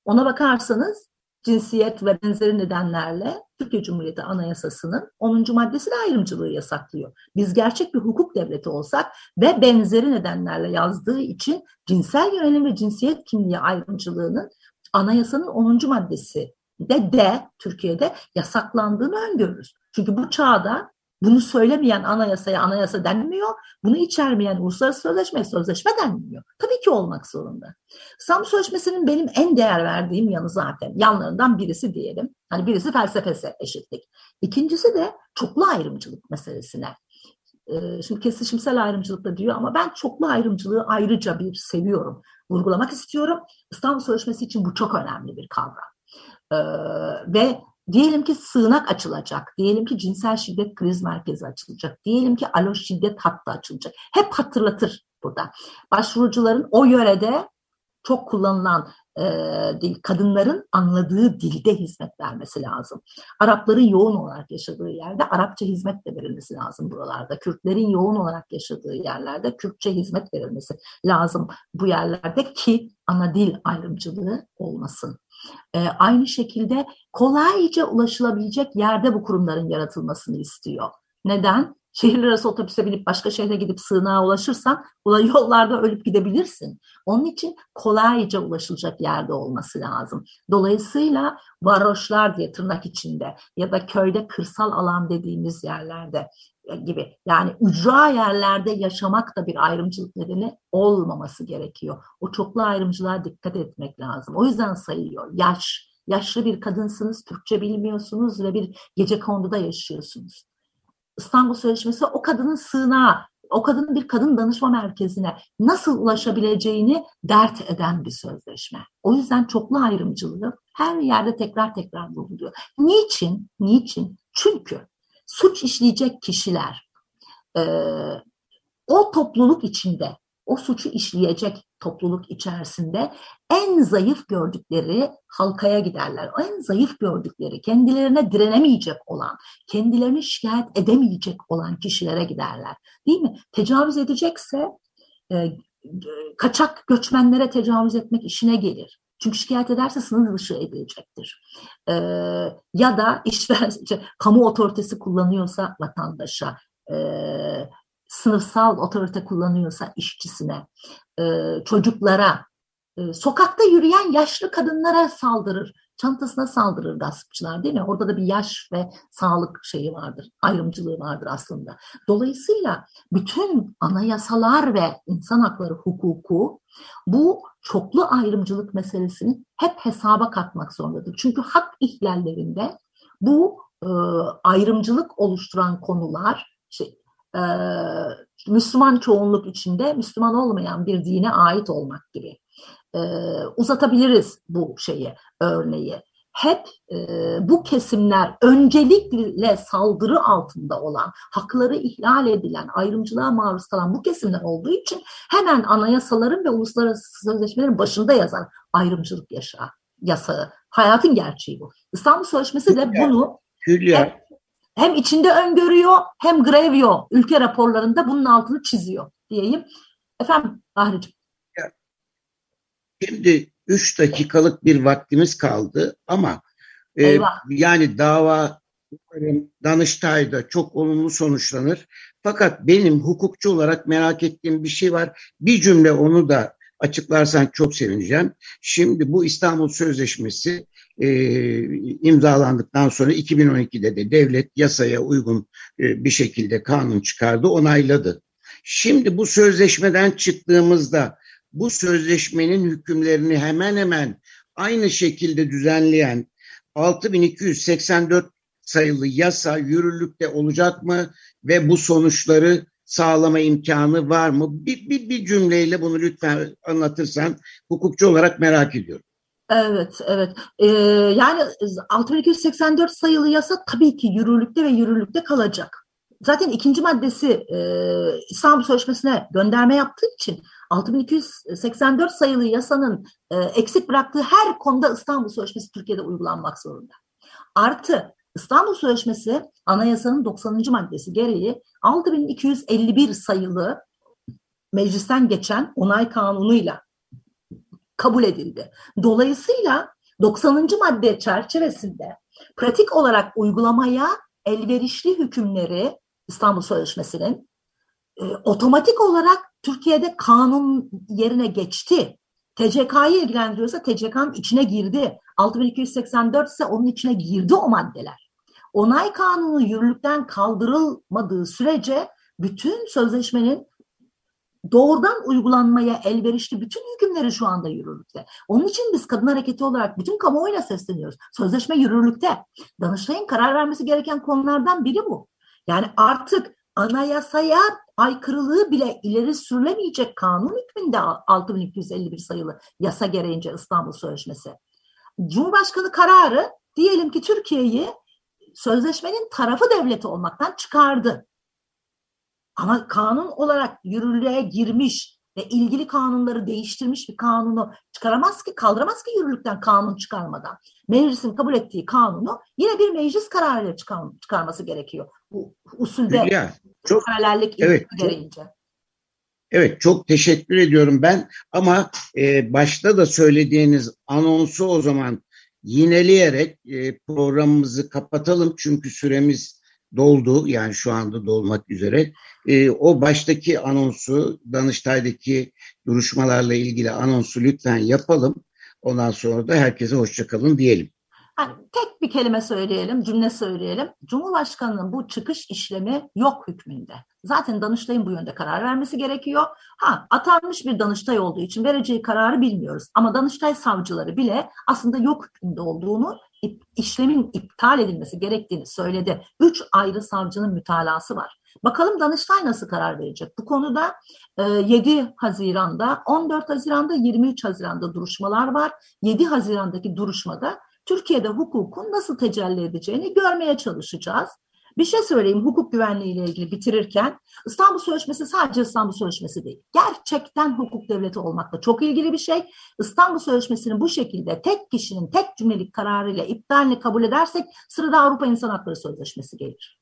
Ona bakarsanız cinsiyet ve benzeri nedenlerle Türkiye Cumhuriyeti Anayasası'nın 10. maddesi de ayrımcılığı yasaklıyor. Biz gerçek bir hukuk devleti olsak ve benzeri nedenlerle yazdığı için cinsel yönelim ve cinsiyet kimliği ayrımcılığının anayasanın 10. maddesi de de Türkiye'de yasaklandığını öngörürüz. Çünkü bu çağda bunu söylemeyen anayasaya anayasa denmiyor. Bunu içermeyen uluslararası sözleşme sözleşme denmiyor. Tabii ki olmak zorunda. İstanbul Sözleşmesi'nin benim en değer verdiğim yanı zaten yanlarından birisi diyelim. Hani birisi felsefesi eşitlik. İkincisi de çoklu ayrımcılık meselesine. Ee, şimdi kesişimsel ayrımcılık da diyor ama ben çoklu ayrımcılığı ayrıca bir seviyorum. Vurgulamak istiyorum. İstanbul Sözleşmesi için bu çok önemli bir kavram. Ee, ve Diyelim ki sığınak açılacak, diyelim ki cinsel şiddet kriz merkezi açılacak, diyelim ki alo şiddet hattı açılacak. Hep hatırlatır burada. Başvurucuların o yörede çok kullanılan e, dil, kadınların anladığı dilde hizmet vermesi lazım. Arapların yoğun olarak yaşadığı yerde Arapça hizmet de verilmesi lazım buralarda. Kürtlerin yoğun olarak yaşadığı yerlerde Kürtçe hizmet verilmesi lazım bu yerlerde ki ana dil ayrımcılığı olmasın. E, aynı şekilde kolayca ulaşılabilecek yerde bu kurumların yaratılmasını istiyor. Neden? Şehirler arası otobüse binip başka şehre gidip sığınağa ulaşırsan yollarda ölüp gidebilirsin. Onun için kolayca ulaşılacak yerde olması lazım. Dolayısıyla varoşlar diye tırnak içinde ya da köyde kırsal alan dediğimiz yerlerde e, gibi yani ücra yerlerde yaşamak da bir ayrımcılık nedeni olmaması gerekiyor. O çoklu ayrımcılığa dikkat etmek lazım. O yüzden sayıyor. Yaş, yaşlı bir kadınsınız, Türkçe bilmiyorsunuz ve bir gece konduda yaşıyorsunuz. İstanbul Sözleşmesi o kadının sığınağı, o kadının bir kadın danışma merkezine nasıl ulaşabileceğini dert eden bir sözleşme. O yüzden çoklu ayrımcılığı her yerde tekrar tekrar vuruluyor. Niçin? Niçin? Çünkü suç işleyecek kişiler e, o topluluk içinde, o suçu işleyecek topluluk içerisinde en zayıf gördükleri halkaya giderler. En zayıf gördükleri, kendilerine direnemeyecek olan, kendilerini şikayet edemeyecek olan kişilere giderler. Değil mi? Tecavüz edecekse e, kaçak göçmenlere tecavüz etmek işine gelir. Çünkü şikayet ederse sınır dışı edilecektir. Ee, ya da işver, işte, kamu otoritesi kullanıyorsa vatandaşa, e, sınıfsal otorite kullanıyorsa işçisine, e, çocuklara, e, sokakta yürüyen yaşlı kadınlara saldırır. Çantasına saldırır gaspçılar değil mi? Orada da bir yaş ve sağlık şeyi vardır, ayrımcılığı vardır aslında. Dolayısıyla bütün anayasalar ve insan hakları hukuku bu çoklu ayrımcılık meselesini hep hesaba katmak zorundadır. Çünkü hak ihlallerinde bu e, ayrımcılık oluşturan konular işte, e, Müslüman çoğunluk içinde Müslüman olmayan bir dine ait olmak gibi. E, uzatabiliriz bu şeyi, örneği. Hep e, bu kesimler öncelikle saldırı altında olan, hakları ihlal edilen, ayrımcılığa maruz kalan bu kesimler olduğu için hemen anayasaların ve uluslararası sözleşmelerin başında yazan ayrımcılık yaşa, yasağı. Hayatın gerçeği bu. İstanbul Sözleşmesi de bunu Hülya. Hem içinde öngörüyor hem grevio ülke raporlarında bunun altını çiziyor diyeyim. Efendim Bahricim. Şimdi üç dakikalık bir vaktimiz kaldı ama e, yani dava Danıştay'da çok olumlu sonuçlanır. Fakat benim hukukçu olarak merak ettiğim bir şey var. Bir cümle onu da açıklarsan çok sevineceğim. Şimdi bu İstanbul Sözleşmesi e, imzalandıktan sonra 2012'de de devlet yasaya uygun e, bir şekilde kanun çıkardı, onayladı. Şimdi bu sözleşmeden çıktığımızda bu sözleşmenin hükümlerini hemen hemen aynı şekilde düzenleyen 6284 sayılı yasa yürürlükte olacak mı ve bu sonuçları sağlama imkanı var mı? Bir, bir, bir cümleyle bunu lütfen anlatırsan hukukçu olarak merak ediyorum. Evet, evet. Ee, yani 6284 sayılı yasa tabii ki yürürlükte ve yürürlükte kalacak. Zaten ikinci maddesi e, İstanbul Sözleşmesi'ne gönderme yaptığı için 6284 sayılı yasanın e, eksik bıraktığı her konuda İstanbul Sözleşmesi Türkiye'de uygulanmak zorunda. Artı İstanbul Sözleşmesi anayasanın 90. maddesi gereği 6251 sayılı meclisten geçen onay kanunuyla kabul edildi. Dolayısıyla 90. madde çerçevesinde pratik olarak uygulamaya elverişli hükümleri İstanbul Sözleşmesi'nin e, otomatik olarak Türkiye'de kanun yerine geçti. TCK'yı ilgilendiriyorsa TCK'nın içine girdi. 6284 ise onun içine girdi o maddeler. Onay kanunu yürürlükten kaldırılmadığı sürece bütün sözleşmenin doğrudan uygulanmaya elverişli bütün hükümleri şu anda yürürlükte. Onun için biz kadın hareketi olarak bütün kamuoyuna sesleniyoruz. Sözleşme yürürlükte. Danıştay'ın karar vermesi gereken konulardan biri bu. Yani artık anayasaya aykırılığı bile ileri sürülemeyecek kanun hükmünde 6251 sayılı yasa gereğince İstanbul Sözleşmesi. Cumhurbaşkanı kararı diyelim ki Türkiye'yi sözleşmenin tarafı devleti olmaktan çıkardı. Ama kanun olarak yürürlüğe girmiş ve ilgili kanunları değiştirmiş bir kanunu çıkaramaz ki, kaldıramaz ki yürürlükten kanun çıkarmadan. Meclisin kabul ettiği kanunu yine bir meclis kararıyla çıkar, çıkarması gerekiyor. Bu usulde Hülya, çok, paralellik evet, gereğince. Evet çok teşekkür ediyorum ben ama e, başta da söylediğiniz anonsu o zaman yineleyerek e, programımızı kapatalım çünkü süremiz doldu yani şu anda dolmak üzere. E, o baştaki anonsu Danıştay'daki duruşmalarla ilgili anonsu lütfen yapalım. Ondan sonra da herkese hoşçakalın diyelim. Yani tek bir kelime söyleyelim, cümle söyleyelim. Cumhurbaşkanının bu çıkış işlemi yok hükmünde. Zaten Danıştay'ın bu yönde karar vermesi gerekiyor. Ha atanmış bir Danıştay olduğu için vereceği kararı bilmiyoruz. Ama Danıştay savcıları bile aslında yok hükmünde olduğunu işlemin iptal edilmesi gerektiğini söyledi. Üç ayrı savcının mütalası var. Bakalım Danıştay nasıl karar verecek? Bu konuda 7 e, Haziran'da, 14 Haziran'da, 23 Haziran'da duruşmalar var. 7 Haziran'daki duruşmada Türkiye'de hukukun nasıl tecelli edeceğini görmeye çalışacağız. Bir şey söyleyeyim hukuk güvenliği ile ilgili bitirirken İstanbul Sözleşmesi sadece İstanbul Sözleşmesi değil. Gerçekten hukuk devleti olmakla çok ilgili bir şey. İstanbul Sözleşmesi'ni bu şekilde tek kişinin tek cümlelik kararıyla iptalini kabul edersek sırada Avrupa İnsan Hakları Sözleşmesi gelir.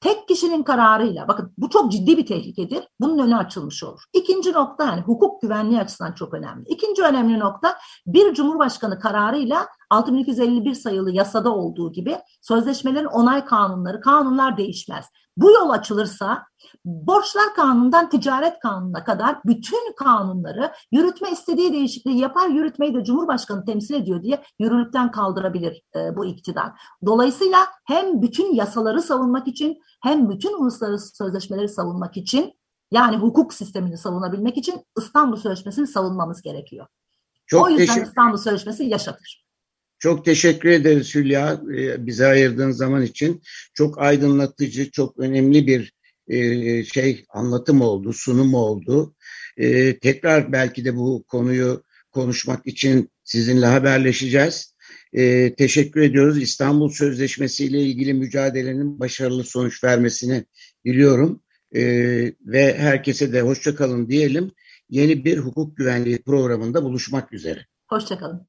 Tek kişinin kararıyla, bakın bu çok ciddi bir tehlikedir. Bunun önü açılmış olur. İkinci nokta yani hukuk güvenliği açısından çok önemli. İkinci önemli nokta bir cumhurbaşkanı kararıyla 6251 sayılı yasada olduğu gibi sözleşmelerin onay kanunları, kanunlar değişmez. Bu yol açılırsa borçlar kanunundan ticaret kanununa kadar bütün kanunları yürütme istediği değişikliği yapar, yürütmeyi de Cumhurbaşkanı temsil ediyor diye yürürlükten kaldırabilir e, bu iktidar. Dolayısıyla hem bütün yasaları savunmak için hem bütün uluslararası sözleşmeleri savunmak için yani hukuk sistemini savunabilmek için İstanbul Sözleşmesi'ni savunmamız gerekiyor. Çok o yüzden İstanbul Sözleşmesi yaşatır. Çok teşekkür ederiz Hülya e, bize ayırdığın zaman için. Çok aydınlatıcı, çok önemli bir e, şey anlatım oldu, sunum oldu. E, tekrar belki de bu konuyu konuşmak için sizinle haberleşeceğiz. teşekkür ediyoruz. İstanbul Sözleşmesi ile ilgili mücadelenin başarılı sonuç vermesini biliyorum. ve herkese de hoşçakalın diyelim. Yeni bir hukuk güvenliği programında buluşmak üzere. Hoşçakalın.